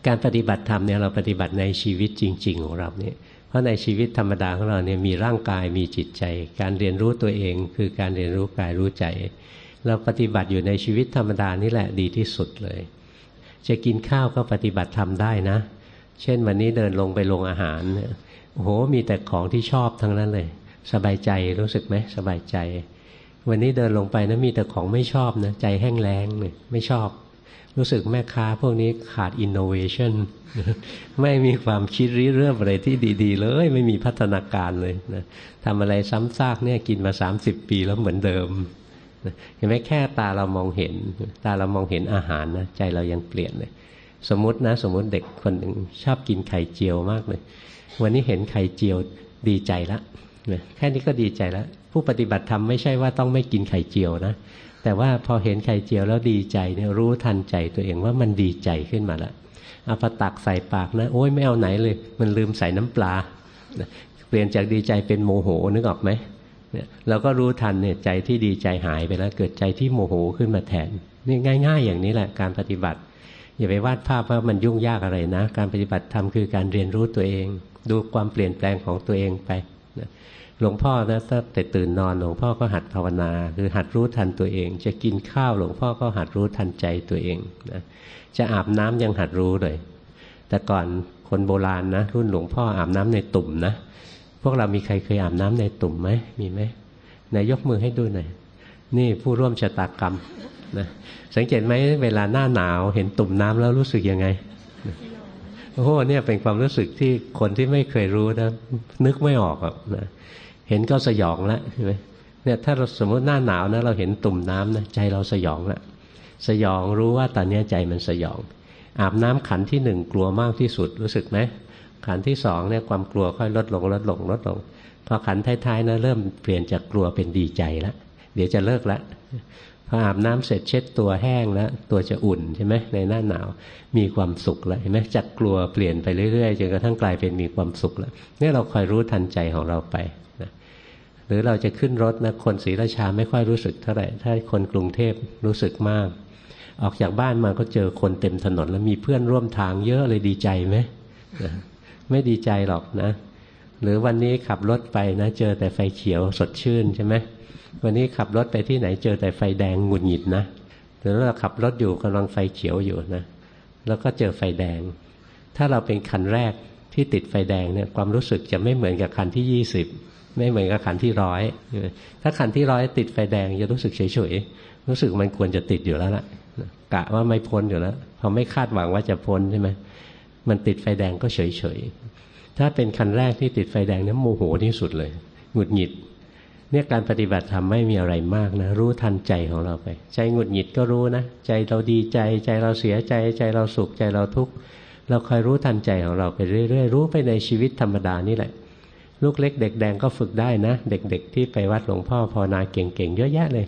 การปฏิบัติธรรมเนี่ยเราปฏิบัติในชีวิตจริง ๆ ของเราเนี่ยเพราะในชีวิตธรรมดาของเราเนี่ยมีร่างกายมีจิตใจ การเรียนรู้ตัวเองคือการเรียนรู้กายรู้ใจ เราปฏิบัติอยู่ในชีวิตธรรมดานี่แหละดีที่สุดเลย จะกินข้าวก็ปฏิบัติธรรมได้นะ เช่นวันนี้เดินลงไปลงอาหารโอ้โหมีแต่ของที่ชอบทั้งนั้นเลย สบายใจรู้สึกไหมสบายใจ วันนี้เดินลงไปนะมีแต่ของไม่ชอบนะใจแห้งแล้งเลยไม่ชอบ รู้สึกแม่ค้าพวกนี้ขาดอินโนเวชันไม่มีความคิดริเรื่องอะไรที่ดี ๆ เลย ไม่มีพัฒนาการเลยนะทำอะไรซ้ำซากเนี่ยกินมาสามสิบปีแล้วเหมือนเดิม เห็นไหมแค่ตาเรามองเห็น ตาเรามองเห็นอาหารนะใจเรายังเปลี่ยนเลย สมมตินะ สมมติเด็กคนหนึ่งชอบกินไข่เจียวมากเลย วันนี้เห็นไข่เจียวดีใจล้วแค่นี้ก็ดีใจแล้วผู้ปฏิบัติธรรมไม่ใช่ว่าต้องไม่กินไข่เจียวนะแต่ว่าพอเห็นไข่เจียวแล้วดีใจเนี่ยรู้ทันใจตัวเองว่ามันดีใจขึ้นมาล้วเอาพอตักใส่ปากนะโอ้ยไม่เอาไหนเลย มันลืมใส่น้ำปลาเปลี่ยนจากดีใจเป็นโมโหนึกออกไหม เนี่ยเราก็รู้ทันเนี่ยใจที่ดีใจหายไปแล้ว เกิดใจที่โมโหขึ้นมาแทนนี่ง่าย ๆ อย่างนี้แหละการปฏิบัติ อย่าไปวาดภาพว่ามันยุ่งยากอะไรนะ การปฏิบัติธรรมคือการเรียนรู้ตัวเอง ดูความเปลี่ยนแปลงของตัวเองไปหลวงพ่อนะถ้าแต่ตื่นนอนหลวงพ่อก็หัดภาวนา คือหัดรู้ทันตัวเอง จะกินข้าวหลวงพ่อก็หัดรู้ทันใจตัวเองนะจะอาบน้ำยังหัดรู้เลย แต่ก่อนคนโบราณนะรุ่นหลวงพ่ออาบน้ำในตุ่มนะ พวกเรามีใครเคยอาบน้ำในตุ่มไหมมีไหมนายยกมือให้ดูหน่อยนี่ผู้ร่วมชะตากรรมนะสังเกตไหมเวลาหน้าหนาวเห็นตุ่มน้ำแล้วรู้สึกยังไงโอ้โหเนี่ยเป็นความรู้สึกที่คนที่ไม่เคยรู้นะนึกไม่ออกอะนะเห็นก็สยองแล้วใช่ไหมเนี่ยถ้าเราสมมติหน้าหนาวนะเราเห็นตุ่มน้ำนะใจเราสยองละสยองรู้ว่าตอนนี้ใจมันสยอง อาบน้ำขันที่หนึ่งกลัวมากที่สุดรู้สึกไหม ขันที่สองเนี่ยความกลัวค่อยลดลงลดลงลดลงพอขันท้ายๆนะเริ่มเปลี่ยนจากกลัวเป็นดีใจแล้วเดี๋ยวจะเลิกล้วพออาบน้ำเสร็จเช็ดตัวแห้งแล้วตัวจะอุ่นใช่ไหมในหน้าหนาวมีความสุขแล้วเห็นไหมจากกลัวเปลี่ยนไปเรื่อยๆจนกระทั่งกลายเป็นมีความสุขแล้วนี่เราคอยรู้ทันใจของเราไปนะหรือเราจะขึ้นรถนะคนศรีราชาไม่ค่อยรู้สึกเท่าไหร่ถ้าคนกรุงเทพรู้สึกมาก ออกจากบ้านมาก็เจอคนเต็มถนนแล้วมีเพื่อนร่วมทางเยอะเลยดีใจไหม ไม่ดีใจหรอกนะ หรือวันนี้ขับรถไปนะ เจอแต่ไฟเขียวสดชื่นใช่ไหมวันนี้ขับรถไปที่ไหนเจอแต่ไฟแดงหงุดหงิดนะหรือเราขับรถอยู่กำลังไฟเขียวอยู่นะ แล้วก็เจอไฟแดง ถ้าเราเป็นคันแรกที่ติดไฟแดงเนี่ยความรู้สึกจะไม่เหมือนกับคันที่ยี่สิบไม่เหมือนกับคันที่ร้อยถ้าคันที่ร้อยติดไฟแดงจะรู้สึกเฉยๆรู้สึกมันควรจะติดอยู่แล้วล่ะกะว่าไม่พ้นอยู่แล้วพอไม่คาดหวังว่าจะพ้นใช่ไหม มันติดไฟแดงก็เฉยๆถ้าเป็นคันแรกที่ติดไฟแดงนั้นโมโหที่สุดเลยหงุดหงิดเนี่ยการปฏิบัติธรรมไม่มีอะไรมากนะ รู้ทันใจของเราไป ใจหงุดหงิดก็รู้นะ ใจเราดีใจ ใจเราเสียใจ ใจเราสุขใจเราทุกข์เราคอยรู้ทันใจของเราไปเรื่อยๆรู้ไปในชีวิตธรรมดานี่แหละ ลูกเล็กเด็กแดงก็ฝึกได้นะ เด็กๆ ที่ไปวัดหลวงพ่อภาวนาเก่งๆเยอะแยะเลย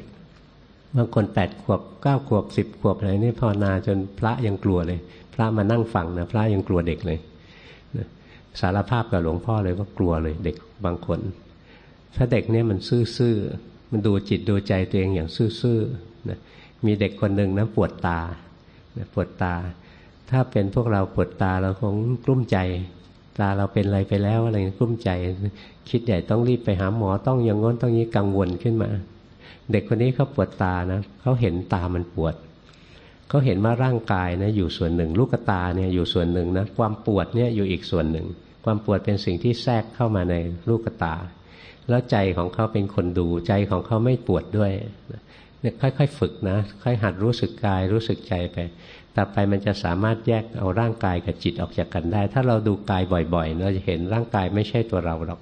บางคนแปดขวบเก้าขวบสิบขวบอะไรนี่ภาวนาจนพระยังกลัวเลย พระมานั่งฟังนะพระยังกลัวเด็กเลยสารภาพกับหลวงพ่อเลยว่ากลัวเลยเด็กบางคนถ้าเด็กเนี่ยมันซื่อๆมันดูจิตดูใจตัวเองอย่างซื่อๆนะมีเด็กคนหนึ่งนะปวดตาปวดตา ถ้าเป็นพวกเราปวดตาเราคงกลุ้มใจตาเราเป็นอะไรไปแล้วอะไรกลุ้มใจ คิดใหญ่ต้องรีบไปหาหมอต้องอย่างง้นต้องนี้กังวลขึ้นมา เด็กคนนี้เขาปวดตานะเขาเห็นตามันปวด เขาเห็นว่าร่างกายนะอยู่ส่วนหนึ่ง ลูกตาเนี่ยอยู่ส่วนหนึ่งนะความปวดเนี่ยอยู่อีกส่วนหนึ่ง ความปวดเป็นสิ่งที่แทรกเข้ามาในลูกตา แล้วใจของเขาเป็นคนดูใจของเขาไม่ปวดด้วยเนี่ยค่อย ๆ ฝึกนะ ค่อยหัดรู้สึกกายรู้สึกใจไปต่อไปมันจะสามารถแยกเอาร่างกายกับจิตออกจากกันได้ ถ้าเราดูกายบ่อยๆ เราจะเห็นร่างกายไม่ใช่ตัวเราหรอก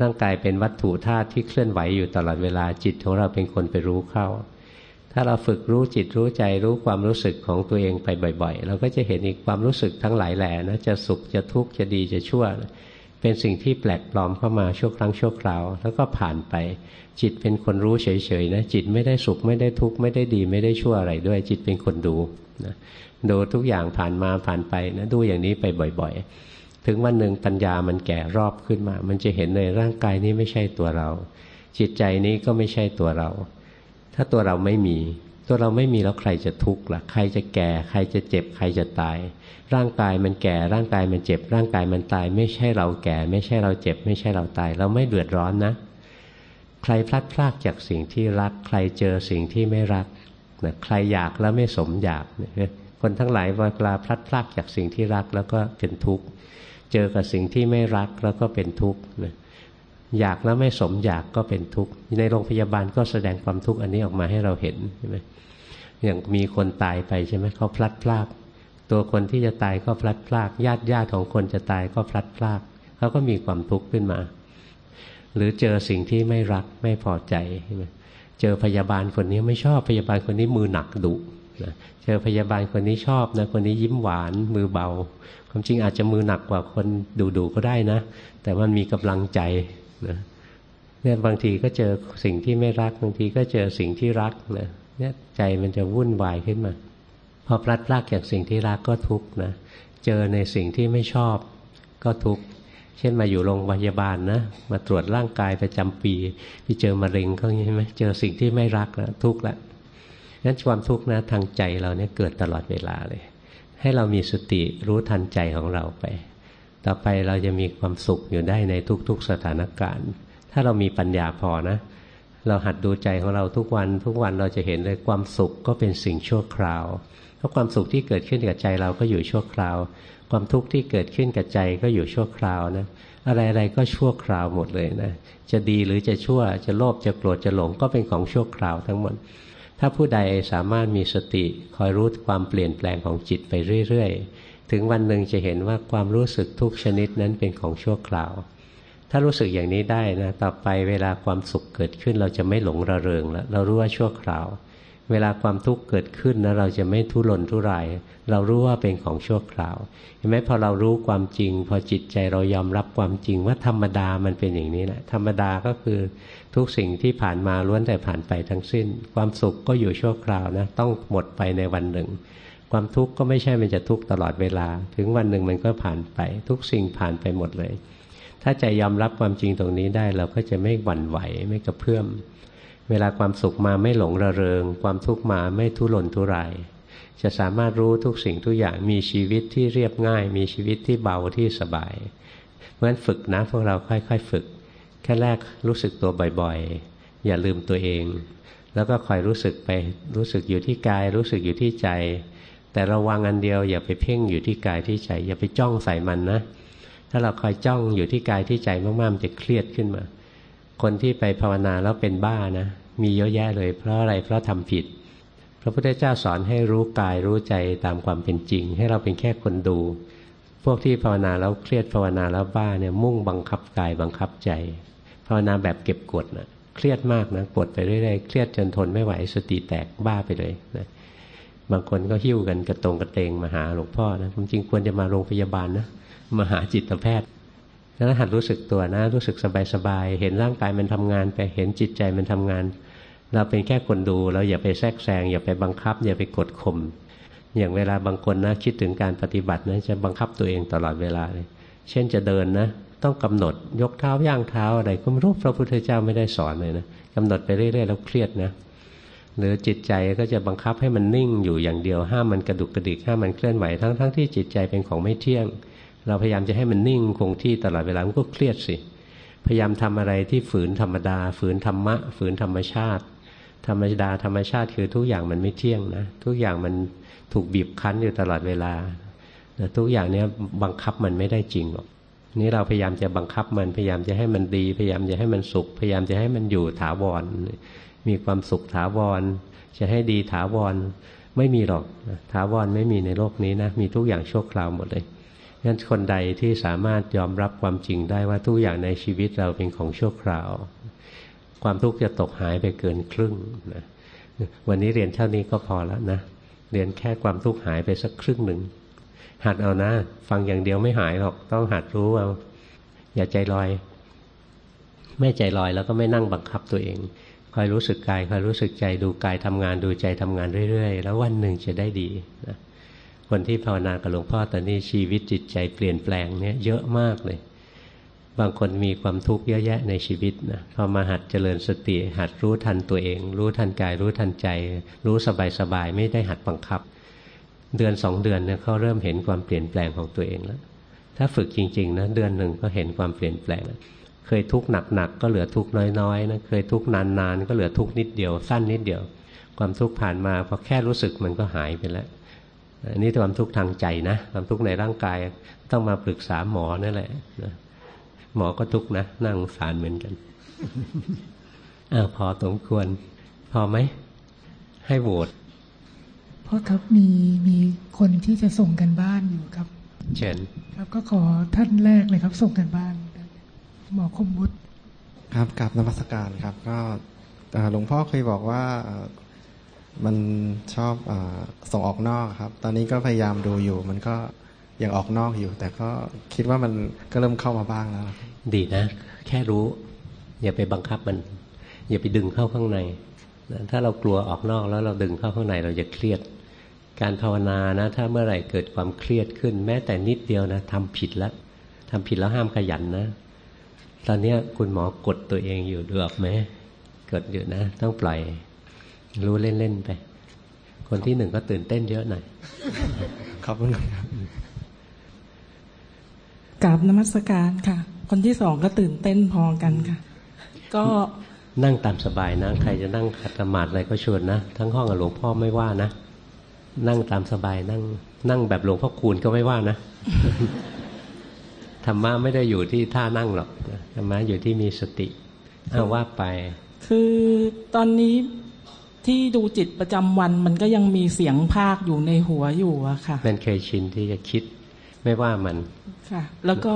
ร่างกายเป็นวัตถุธาตุที่เคลื่อนไหวอยู่ตลอดเวลาจิตของเราเป็นคนไปรู้เข้า ถ้าเราฝึกรู้จิตรู้ใจรู้ความรู้สึกของตัวเองไปบ่อย ๆ เราก็จะเห็นอีกความรู้สึกทั้งหลายแหล่นะจะสุขจะทุกข์จะดีจะชั่ว เป็นสิ่งที่แปลกปลอมเข้ามาชั่วครั้งชั่วคราว แล้วก็ผ่านไป จิตเป็นคนรู้เฉยๆนะจิตไม่ได้สุขไม่ได้ทุกข์ไม่ได้ดีไม่ได้ชั่วอะไรด้วย จิตเป็นคนดูนะดูทุกอย่างผ่านมาผ่านไปนะดูอย่างนี้ไปบ่อย ๆ ถึงวันหนึ่งปัญญามันแก่รอบขึ้นมา มันจะเห็นในร่างกายนี้ไม่ใช่ตัวเรา จิตใจนี้ก็ไม่ใช่ตัวเรา ถ้าตัวเราไม่มี ตัวเราไม่มีแล้วใครจะทุกข์ล่ะ ใครจะแก่ ใครจะเจ็บ ใครจะตาย ร่างกายมันแก่ ร่างกายมันเจ็บ ร่างกายมันตาย ไม่ใช่เราแก่ ไม่ใช่เราเจ็บ ไม่ใช่เราตาย เราไม่เดือดร้อนนะ ใครพลัดพรากจากสิ่งที่รัก ใครเจอสิ่งที่ไม่รักนะใครอยากแล้วไม่สมอยากคนทั้งหลายเวลาพลัดพรากจากสิ่งที่รักแล้วก็เป็นทุกข์ เจอกับสิ่งที่ไม่รักแล้วก็เป็นทุกข์ อยากแล้วไม่สมอยากก็เป็นทุกข์ในโรงพยาบาลก็แสดงความทุกข์อันนี้ออกมาให้เราเห็นใช่ไหมอย่างมีคนตายไปใช่ไหมเขาพลัดพราก ตัวคนที่จะตายก็พลัดพรากญาติญาติของคนจะตายก็พลัดพรากเขาก็มีความทุกข์ขึ้นมา หรือเจอสิ่งที่ไม่รักไม่พอใจใช่ไหมเจอพยาบาลคนนี้ไม่ชอบพยาบาลคนนี้มือหนักดุนะเจอพยาบาลคนนี้ชอบนะคนนี้ยิ้มหวานมือเบา ความจริงอาจจะมือหนักกว่าคนดูๆก็ได้นะ แต่มันมีกำลังใจ นะเนี่ยบางทีก็เจอสิ่งที่ไม่รักบางทีก็เจอสิ่งที่รักนะเนี่ยใจมันจะวุ่นวายขึ้นมา พอพลัดพรากจากสิ่งที่รักก็ทุกข์นะเจอในสิ่งที่ไม่ชอบก็ทุกข์เช่นมาอยู่โรงพยาบาลนะมาตรวจร่างกายประจำปีไปเจอมะเร็งเขาใช่ไหมเจอสิ่งที่ไม่รักแล้วทุกข์ละนั้นความทุกข์นะทางใจเราเนี่ยเกิดตลอดเวลาเลย ให้เรามีสติรู้ทันใจของเราไป ต่อไปเราจะมีความสุขอยู่ได้ในทุก ๆสถานการณ์ ถ้าเรามีปัญญาพอนะ เราหัดดูใจของเราทุกวัน ทุกวันเราจะเห็นเลยความสุขก็เป็นสิ่งชั่วคราวเพราะความสุขที่เกิดขึ้นกับใจเราก็อยู่ชั่วคราว ความทุกข์ที่เกิดขึ้นกับใจก็อยู่ชั่วคราวนะอะไรๆก็ชั่วคราวหมดเลยนะ จะดีหรือจะชั่ว จะโลภ จะโกรธ จะหลง ก็เป็นของชั่วคราวทั้งหมด ถ้าผู้ใดสามารถมีสติคอยรู้ความเปลี่ยนแปลงของจิตไปเรื่อยๆ ถึงวันหนึ่งจะเห็นว่าความรู้สึกทุกชนิดนั้นเป็นของชั่วคราว ถ้ารู้สึกอย่างนี้ได้นะต่อไปเวลาความสุขเกิดขึ้นเราจะไม่หลงระเริงแล้วเรารู้ว่าชั่วคราว เวลาความทุกข์เกิดขึ้นนะเราจะไม่ทุรนทุราย เรารู้ว่าเป็นของชั่วคราวเห็นไหมพอเรารู้ความจริง พอจิตใจเรายอมรับความจริงว่าธรรมดามันเป็นอย่างนี้แหละธรรมดาก็คือทุกสิ่งที่ผ่านมาล้วนแต่ผ่านไปทั้งสิ้น ความสุขก็อยู่ชั่วคราวนะต้องหมดไปในวันหนึ่ง ความทุกข์ก็ไม่ใช่มันจะทุกข์ตลอดเวลา ถึงวันหนึ่งมันก็ผ่านไป ทุกสิ่งผ่านไปหมดเลย ถ้าใจยอมรับความจริงตรงนี้ได้ เราก็จะไม่หวั่นไหวไม่กระเพื่อมเวลาความสุขมาไม่หลงระเริง ความทุกข์มาไม่ทุรนทุราย จะสามารถรู้ทุกสิ่งทุกอย่างมีชีวิตที่เรียบง่าย มีชีวิตที่เบาที่สบาย เพราะฉะนั้นฝึกนะพวกเราค่อยๆฝึก แค่แรกรู้สึกตัวบ่อยๆ อย่าลืมตัวเอง แล้วก็คอยรู้สึกไปรู้สึกอยู่ที่กาย รู้สึกอยู่ที่ใจ แต่ระวังอันเดียวอย่าไปเพ่งอยู่ที่กายที่ใจอย่าไปจ้องใส่มันนะ ถ้าเราคอยจ้องอยู่ที่กายที่ใจมากๆมันจะเครียดขึ้นมา คนที่ไปภาวนาแล้วเป็นบ้านะ มีเยอะแยะเลย เพราะอะไรเพราะทำผิด พระพุทธเจ้าสอนให้รู้กายรู้ใจตามความเป็นจริง ให้เราเป็นแค่คนดู พวกที่ภาวนาแล้วเครียดภาวนาแล้วบ้าเนี่ยมุ่งบังคับกายบังคับใจ ภาวนาแบบเก็บกดนะเครียดมากนะกดไปเรื่อยๆเครียดจนทนไม่ไหวสติแตกบ้าไปเลยนะ บางคนก็หิ้วกันกระตรงกระเตงมาหาหลวงพ่อนะจริงควรจะมาโรงพยาบาลนะมาหาจิตแพทย์แล้วหัดรู้สึกตัวนะ รู้สึกสบายๆเห็นร่างกายมันทำงานไปเห็นจิตใจมันทำงาน เราเป็นแค่คนดูเราอย่าไปแทรกแซงอย่าไปบังคับ อย่าไปกดข่มอย่างเวลาบางคนนะคิดถึงการปฏิบัตินะจะบังคับตัวเองตลอดเวลาเลย เช่นจะเดินนะ ต้องกำหนดยกเท้าย่างเท้าอะไรก็ไม่รู้พระพุทธเจ้าไม่ได้สอนเลยนะกำหนดไปเรื่อยๆแล้วเครียดนะ หรือจิตใจก็จะบังคับให้มันนิ่งอยู่อย่างเดียวห้ามมันกระดุกกระดิกห้ามมันเคลื่อนไหวทั้งๆทที่จิตใจเป็นของไม่เที่ยง เราพยายามจะให้มันนิ่งคงที่ตลอดเวลามันก็เครียดสิ พยายามทำอะไรที่ฝืนธรรมดา ฝืนธรรมะ ฝืนธรรมชาติ ธรรมดาธรรมชาติคือทุกอย่างมันไม่เที่ยงนะทุกอย่างมันถูกบีบคั้นอยู่ตลอดเวลาทุกอย่างนี้บังคับมันไม่ได้จริงหรอกนี้เราพยายามจะบังคับมันพยายามจะให้มันดี พยายามจะให้มันสุข พยายามจะให้มันอยู่ถาวร มีความสุขถาวร จะให้ดีถาวรไม่มีหรอกถาวรไม่มีในโลกนี้นะมีทุกอย่างชั่วคราวหมดเลยงั้นคนใดที่สามารถยอมรับความจริงได้ว่าทุกอย่างในชีวิตเราเป็นของชั่วคราว ความทุกข์จะตกหายไปเกินครึ่งนะวันนี้เรียนเท่านี้ก็พอแล้วนะเรียนแค่ความทุกข์หายไปสักครึ่งหนึ่งหัดเอานะ ฟังอย่างเดียวไม่หายหรอกต้องหัดรู้เอาอย่าใจลอย ไม่ใจลอยแล้วก็ไม่นั่งบังคับตัวเอง คอยรู้สึกกายคอยรู้สึกใจดูกายทำงานดูใจทำงานเรื่อยๆ แล้ววันหนึ่งจะได้ดีนะคนที่ภาวนากับหลวงพ่อตอนนี้ชีวิตจิตใจเปลี่ยนแปลงเนี่ยเยอะมากเลย บางคนมีความทุกข์เยอะแยะในชีวิตนะพอมาหัดเจริญสติ หัดรู้ทันตัวเอง รู้ทันกายรู้ทันใจ รู้สบายๆไม่ได้หัดบังคับ เดือนสองเดือนเนี่ยเขาเริ่มเห็นความเปลี่ยนแปลงของตัวเองแล้วถ้าฝึกจริงๆนะเดือนหนึ่งก็เห็นความเปลี่ยนแปลง เคยทุกข์หนักๆก็เหลือทุกข์น้อยๆนะเคยทุกข์นานๆก็เหลือทุกข์นิดเดียว สั้นนิดเดียว ความทุกข์ผ่านมาพอแค่รู้สึกมันก็หายไปแล้วอันนี้ความทุกข์ทางใจนะ ความทุกข์ในร่างกายต้องมาปรึกษาหมอนั่นแหละนะหมอก็ทุกข์นะนั่งสารเหมือนกันอ้าวพอสมควร พอไหม ให้โหวตเพราะครับมีมีคนที่จะส่งกันบ้านอยู่ครับ เชิญครับก็ขอท่านแรกเลยครับ ส่งกันบ้าน หมอคมบุตรครับกับนวัสการครับ ก็หลวงพ่อเคยบอกว่ามันชอบอส่งออกนอกครับ ตอนนี้ก็พยายามดูอยู่ มันก็ยังออกนอกอยู่ แต่ก็คิดว่ามันก็เริ่มเข้ามาบ้างแล้ว ดีนะ แค่รู้ อย่าไปบังคับมัน อย่าไปดึงเข้าข้างใน ถ้าเรากลัวออกนอกแล้วเราดึงเข้าข้างในเราจะเครียด การภาวนานะ ถ้าเมื่อไหร่เกิดความเครียดขึ้น แม้แต่นิดเดียวนะทำผิดแล้วทำผิดแล้วห้ามขยันนะ ตอนนี้คุณหมอกดตัวเองอยู่ดูออกไหมกดอยู่นะ ต้องปล่อย รู้เล่น ๆ ไป คนที่หนึ่งก็ตื่นเต้นเยอะหน่อยขอบคุณครับกราบนมัสการค่ะ คนที่สองก็ตื่นเต้นพอกันค่ะ ก็นั่งตามสบายนะ ใครจะนั่งขัดสมาธิอะไรก็ชวนนะ ทั้งห้องกับหลวงพ่อไม่ว่านะ นั่งตามสบายนั่ง นั่งแบบหลวงพ่อคูณก็ไม่ว่านะ ธรรมะไม่ได้อยู่ที่ท่านั่งหรอกธรรมะอยู่ที่มีสติเอาว่าไป คือตอนนี้ที่ดูจิตประจำวันมันก็ยังมีเสียงภาคอยู่ในหัวอยู่อะค่ะ มันเคยชินที่จะคิดไม่ว่ามันค่ะ แล้วก็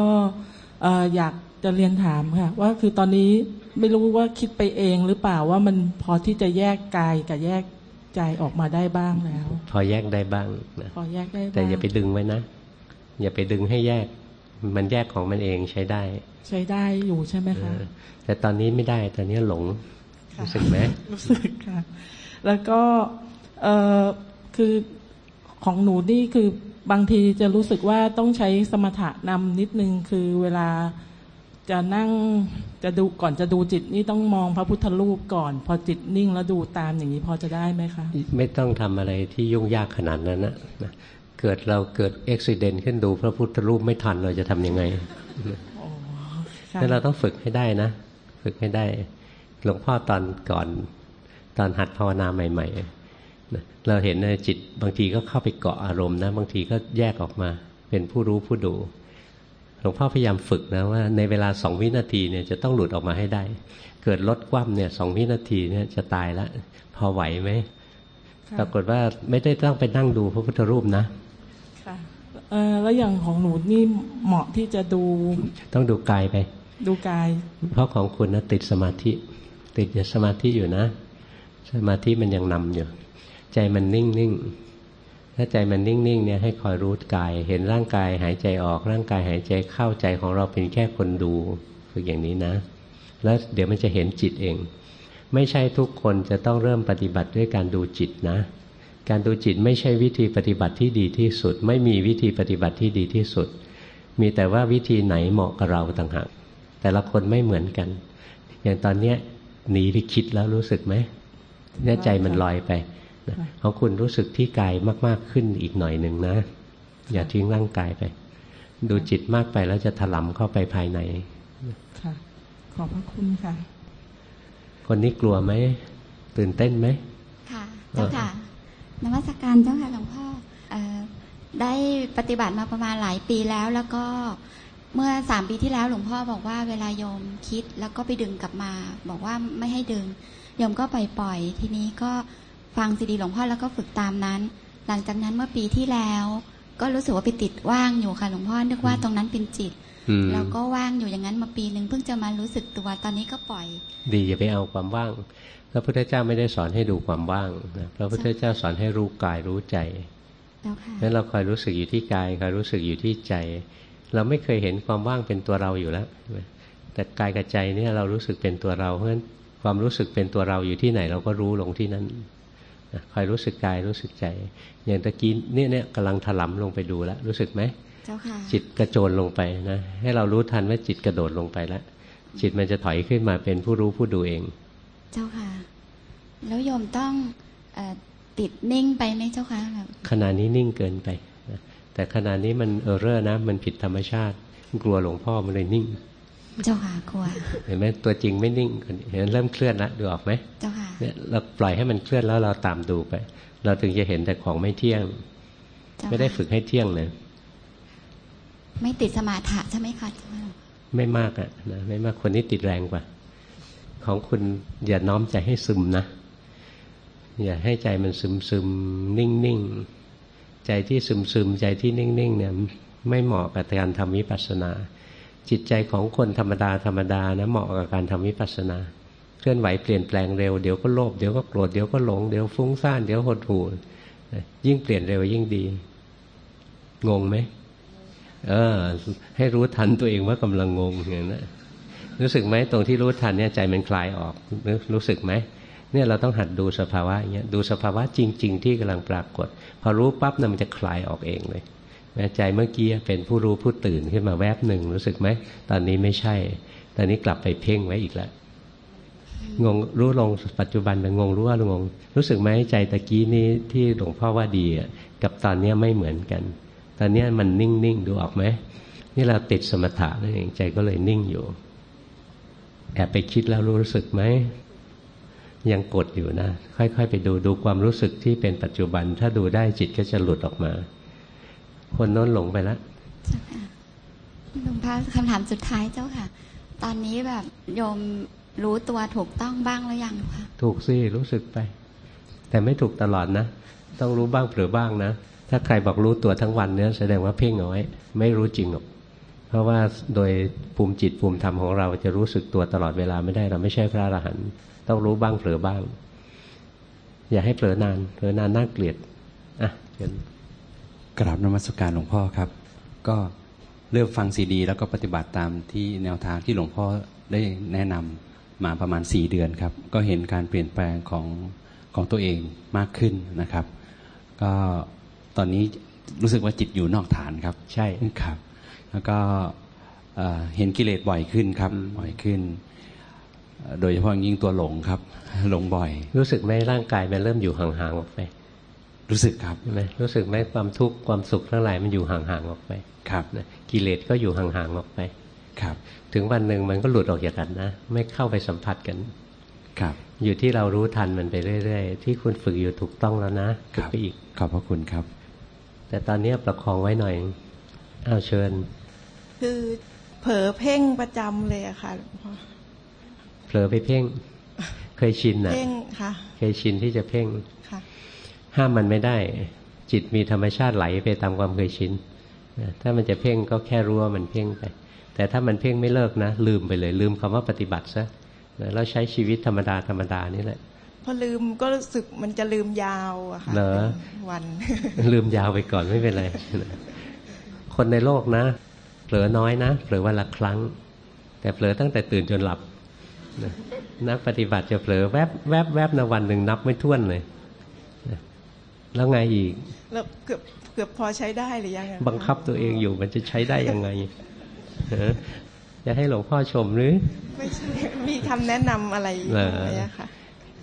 อยากจะเรียนถามค่ะ ว่าคือตอนนี้ไม่รู้ว่าคิดไปเองหรือเปล่าว่ามันพอที่จะแยกกายกับแยกใจออกมาได้บ้างแล้ว พอแยกได้บ้างนะพอแยกได้แต่อย่าไปดึงไว้นะอย่าไปดึงให้แยก มันแยกของมันเองใช้ได้ ใช้ได้อยู่ใช่ไหมคะแต่ตอนนี้ไม่ได้ตอนนี้หลงรู้สึกไหมรู้สึกค่ะ แล้วก็เออคือของหนูนี่คือบางทีจะรู้สึกว่าต้องใช้สมถะนำนิดนึงคือเวลาจะนั่งจะดูก่อนจะดูจิตนี่ต้องมองพระพุทธรูปก่อน พอจิตนิ่งแล้วดูตามอย่างนี้พอจะได้ไหมคะ ไม่ต้องทำอะไรที่ยุ่งยากขนาดนั้นนะ เกิดเราเกิดอุบิเหตุขึ้นดูพระพุทธรูปไม่ทันเราจะทํำยังไงนั่นเราต้องฝึกให้ได้นะ ฝึกให้ได้ หลวงพ่อตอนก่อน ตอนหัดภาวนาใหม่ ๆ เราเห็นจิตบางทีก็เข้าไปเกาะอารมณ์นะ บางทีก็แยกออกมา เป็นผู้รู้ผู้ดูหลวงพ่อพยายามฝึกนะว่าในเวลาสองวินาทีเนี่ยจะต้องหลุดออกมาให้ได้ เกิดลดคว่ำเนี่ยสองวินาทีเนี่ยจะตายแล้วพอไหวไหมปรากฏว่าไม่ได้ต้องไปนั่งดูพระพุทธรูปนะค่ะ แล้วอย่างของหนูนี่เหมาะที่จะดู ต้องดูกายไป ดูกาย เพราะของคุณนะติดสมาธิ ติดสมาธิอยู่นะ สมาธิมันยังนำอยู่ ใจมันนิ่งนิ่งถ้าใจมันนิ่งๆเนี่ยให้คอยรู้กาย เห็นร่างกายหายใจออกร่างกายหายใจเข้าใจของเราเป็นแค่คนดูฝึกอย่างนี้นะ แล้วเดี๋ยวมันจะเห็นจิตเอง ไม่ใช่ทุกคนจะต้องเริ่มปฏิบัติด้วยการดูจิตนะ การดูจิตไม่ใช่วิธีปฏิบัติที่ดีที่สุด ไม่มีวิธีปฏิบัติที่ดีที่สุด มีแต่ว่าวิธีไหนเหมาะกับเราต่างหากแต่ละคนไม่เหมือนกัน อย่างตอนเนี้ยหนีไปคิดแล้วรู้สึกไหมเนี่ยใจมันลอยไปของคุณรู้สึกที่กายมาก ๆขึ้นอีกหน่อยหนึ่งนะ อย่าทิ้งร่างกายไป ดูจิตมากไปแล้วจะถลำเข้าไปภายในค่ะขอบพระคุณค่ะ คนนี้กลัวไหมตื่นเต้นไหมค่ะเจ้าค่ะ นวัตการเจ้าค่ะหลวงพ่อได้ปฏิบัติมาประมาณหลายปีแล้ว แล้วก็เมื่อสามปีที่แล้วหลวงพ่อบอกว่าเวลาโยมคิดแล้วก็ไปดึงกลับมา บอกว่าไม่ให้ดึงโยมก็ไปปล่อยทีนี้ก็ฟังซีดีหลวงพ่อแล้วก็ฝึกตามนั้น หลังจากนั้นเมื่อปีที่แล้ว ก็รู้สึกว่าไปติดว่างอยู่ค่ะหลวงพ่อนึกว่าตรงนั้นเป็นจิตแล้วก็ว่างอยู่อย่างนั้นมาปีหนึ่งเพิ่งจะมารู้สึกตัวตอนนี้ก็ปล่อย ดีอย่าไปเอาความว่าง พระพุทธเจ้าไม่ได้สอนให้ดูความว่างนะพระพุทธเจ้าสอนให้รู้กายรู้ใจนั้นเราคอยรู้สึกอยู่ที่กายคอยรู้สึกอยู่ที่ใจ เราไม่เคยเห็นความว่างเป็นตัวเราอยู่แล้วแต่กายกับใจเนี่ยเรารู้สึกเป็นตัวเราเพราะฉะนั้นความรู้สึกเป็นตัวเราอยู่ที่ไหนเราก็รู้ลงที่นั้นคอยรู้สึกกายรู้สึกใจ อย่างตะกี้เนี่ยเนี่ยกำลังถลำลงไปดูแล้วรู้สึกไหมเจ้าค่ะจิตกระโจนลงไปนะให้เรารู้ทันว่าจิตกระโดดลงไปแล้วจิตมันจะถอยขึ้นมาเป็นผู้รู้ผู้ดูเอง เจ้าค่ะ แล้วโยมต้องอติดนิ่งไปไหมเจ้าค่ะขณะนี้นิ่งเกินไปแต่ขณะนี้มันเออเรอร์นะ มันผิดธรรมชาติ กลัวหลวงพ่อมันเลยนิ่ง เจ้าค่ะกลัวเห็นไหมตัวจริงไม่นิ่งเห็นเริ่มเคลื่อนแล้วดูออกไหมเจ้าค่ะเนี่ยเราปล่อยให้มันเคลื่อนแล้วเราตามดูไป เราถึงจะเห็นแต่ของไม่เที่ยง ไม่ได้ฝึกให้เที่ยงเลยไม่ติดสมาธิใช่ไหมคะไม่มากอะนะไม่มากคนนี้ติดแรงกว่า ของคุณอย่าน้อมใจให้ซึมนะ อย่าให้ใจมันซึมซึมนิ่งนิ่งใจที่ซึมซึมใจที่นิ่งนิ่งเนี่ยไม่เหมาะกับการทำวิปัสสนา จิตใจของคนธรรมดาธรรมดานะเหมาะกับการทำวิปัสสนา เคลื่อนไหวเปลี่ยนแปลงเร็วเดี๋ยวก็โลภเดี๋ยวก็โกรธเดี๋ยวก็หลงเดี๋ยวฟุ้งซ่านเดี๋ยวหดหู่ยิ่งเปลี่ยนเร็วยิ่งดี งงไหมเออ ให้รู้ทันตัวเองว่ากำลังงงอย่างนั้น รู้สึกไหมตรงที่รู้ทันเนี่ยใจมันคลายออกรู้สึกไหมเนี่ยเราต้องหัดดูสภาวะอย่างเงี้ยดูสภาวะจริง ๆ ที่กำลังปรากฏ พอรู้ปั๊บนะมันจะคลายออกเองเลยใจเมื่อกี้เป็นผู้รู้ผู้ตื่นขึ้นมาแวบหนึ่งรู้สึกไหมตอนนี้ไม่ใช่ ตอนนี้กลับไปเพ่งไว้อีกแล้วงงรู้ลงปัจจุบันเป็นงงรู้ว่างงรู้สึกไหมใจตะกี้นี้ที่หลวงพ่อว่าดีกับตอนนี้ไม่เหมือนกัน ตอนนี้มันนิ่งๆดูออกไหมนี่เราติดสมถะนั่นเองใจก็เลยนิ่งอยู่ แอบไปคิดแล้วรู้สึกไหมยังกดอยู่นะ ค่อยๆ ไปดูดูความรู้สึกที่เป็นปัจจุบัน ถ้าดูได้จิตก็จะหลุดออกมา คนโน้นหลงไปแล้วหลวงพ่อคำถามสุดท้ายเจ้าค่ะ ตอนนี้แบบโยมรู้ตัวถูกต้องบ้างหรือยังคะถูกสิรู้สึกไป แต่ไม่ถูกตลอดนะ ต้องรู้บ้างเผลอบ้างนะ ถ้าใครบอกรู้ตัวทั้งวันเนี่ยแสดงว่าเพ่งเอาไว้ ไม่รู้จริงหรอก เพราะว่าโดยภูมิจิตภูมิธรรมของเราจะรู้สึกตัวตลอดเวลาไม่ได้เราไม่ใช่พระอรหันต์ต้องรู้บ้างเผลอบ้าง อย่าให้เผลอนานเผลอนานน่าเกลียดอะเชิญกราบนมัสการหลวงพ่อครับ ก็เลือกฟังซีดี แล้วก็ปฏิบัติตามที่แนวทางที่หลวงพ่อได้แนะนำมาประมาณสี่เดือนครับ ก็เห็นการเปลี่ยนแปลงของของตัวเองมากขึ้นนะครับ ก็ตอนนี้รู้สึกว่าจิตอยู่นอกฐานครับ ใช่ครับ แล้วก็เห็นกิเลสบ่อยขึ้นครับ บ่อยขึ้น โดยเฉพาะยิ่งตัวหลงครับ หลงบ่อย รู้สึกไหมร่างกายมันเริ่มอยู่ห่างๆออกไป รู้สึกครับใช่ไหมรู้สึกไหมความทุกข์ความสุขทั้งหลายมันอยู่ห่างๆออกไป ครับกิเลสก็อยู่ห่างๆออกไป ครับ ถึงวันหนึ่งมันก็หลุดออกจากกันนะ ไม่เข้าไปสัมผัสกัน ครับ อยู่ที่เรารู้ทันมันไปเรื่อย ๆ ที่คุณฝึกอยู่ถูกต้องแล้วนะฝึกไปอีก ขอบพระคุณครับ แต่ตอนนี้ประคองไว้หน่อยอ้าวเชิญ คือเผลอเพ่งประจำเลยอะค่ะหลวงพ่อเผลอไปเพ่ง เคยชินอะเพ่งค่ะเคยชินที่จะเพ่งค่ะ ห้ามมันไม่ได้ จิตมีธรรมชาติไหลไปตามความเคยชินถ้ามันจะเพ่งก็แค่รู้ว่ามันเพ่งไป แต่ถ้ามันเพ่งไม่เลิกนะ ลืมไปเลย ลืมคำว่าปฏิบัติซะแล้วใช้ชีวิตธรรมดาธรรมดานี่แหละพอลืมก็รู้สึกมันจะลืมยาวอะค่ะเหรอวัน ลืมยาวไปก่อนไม่เป็นไร คนในโลกนะ ผลอน้อยนะเผลอวันละครั้ง แต่เผลอตั้งแต่ตื่นจนหลับนักปฏิบัติจะเผลอแวบแวบแวบในวันหนึ่งนับไม่ถ้วนเลยแล้วไงอีกแล้วเกือบเกือบพอใช้ได้หรือยังบังคับตัวเองอยู่มันจะใช้ได้ยังไงจะให้หลวงพ่อชมหรือ ไม่ใช่มีคำแนะนำอะไรอะไรคะ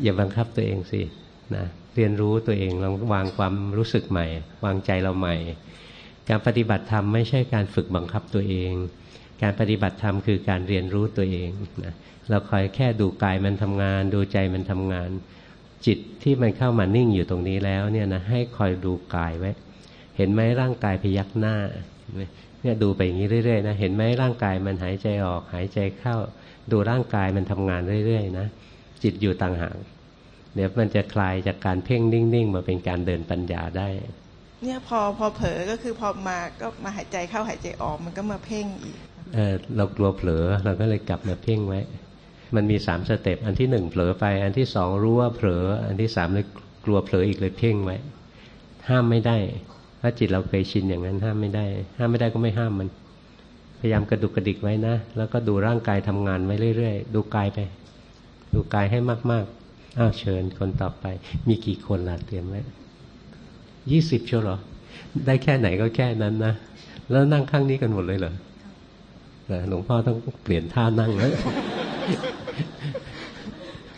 อย่าบังคับตัวเองสินะเรียนรู้ตัวเองลองวางความรู้สึกใหม่ วางใจเราใหม่ การปฏิบัติธรรมไม่ใช่การฝึกบังคับตัวเอง การปฏิบัติธรรมคือการเรียนรู้ตัวเองนะเราคอยแค่ดูกายมันทำงาน ดูใจมันทำงาน จิตที่มันเข้ามานิ่งอยู่ตรงนี้แล้วเนี่ยนะให้คอยดูกายไว้ เห็นไหมร่างกายพยักหน้าเนี่ยดูไปอย่างนี้เรื่อยๆนะเห็นไหมร่างกายมันหายใจออกหายใจเข้า ดูร่างกายมันทำงานเรื่อยๆนะจิตอยู่ต่างหากเดี๋ยวมันจะคลายจากการเพ่งนิ่งๆมาเป็นการเดินปัญญาได้ เนี่ยพอพอเผลอก็คือพอมาก็มาหายใจเข้าหายใจออกมันก็มาเพ่งอีกเออเรากลัวเผลอเราก็เลยกลับมาเพ่งไว้ มันมีสาม step อันที่หนึ่งเผลอไป อันที่สองรู้ว่าเผลอ อันที่สามเลยกลัวเผลออีกเลยเพ่งไว้ ห้ามไม่ได้ถ้าจิตเราเคยชินอย่างนั้นห้ามไม่ได้ ห้ามไม่ได้ก็ไม่ห้ามมัน พยายามกระดุกกระดิกไว้นะ แล้วก็ดูร่างกายทำงานไว้เรื่อยๆ ดูกายไป ดูกายให้มากๆอ้าวเชิญคนต่อไป มีกี่คนล่ะเตรียมไว้ ยี่สิบเชียวหรอ ได้แค่ไหนก็แค่นั้นนะ แล้วนั่งข้างนี้กันหมดเลยเหรอหลวงพ่อต้องเปลี่ยนท่านั่งแล้ว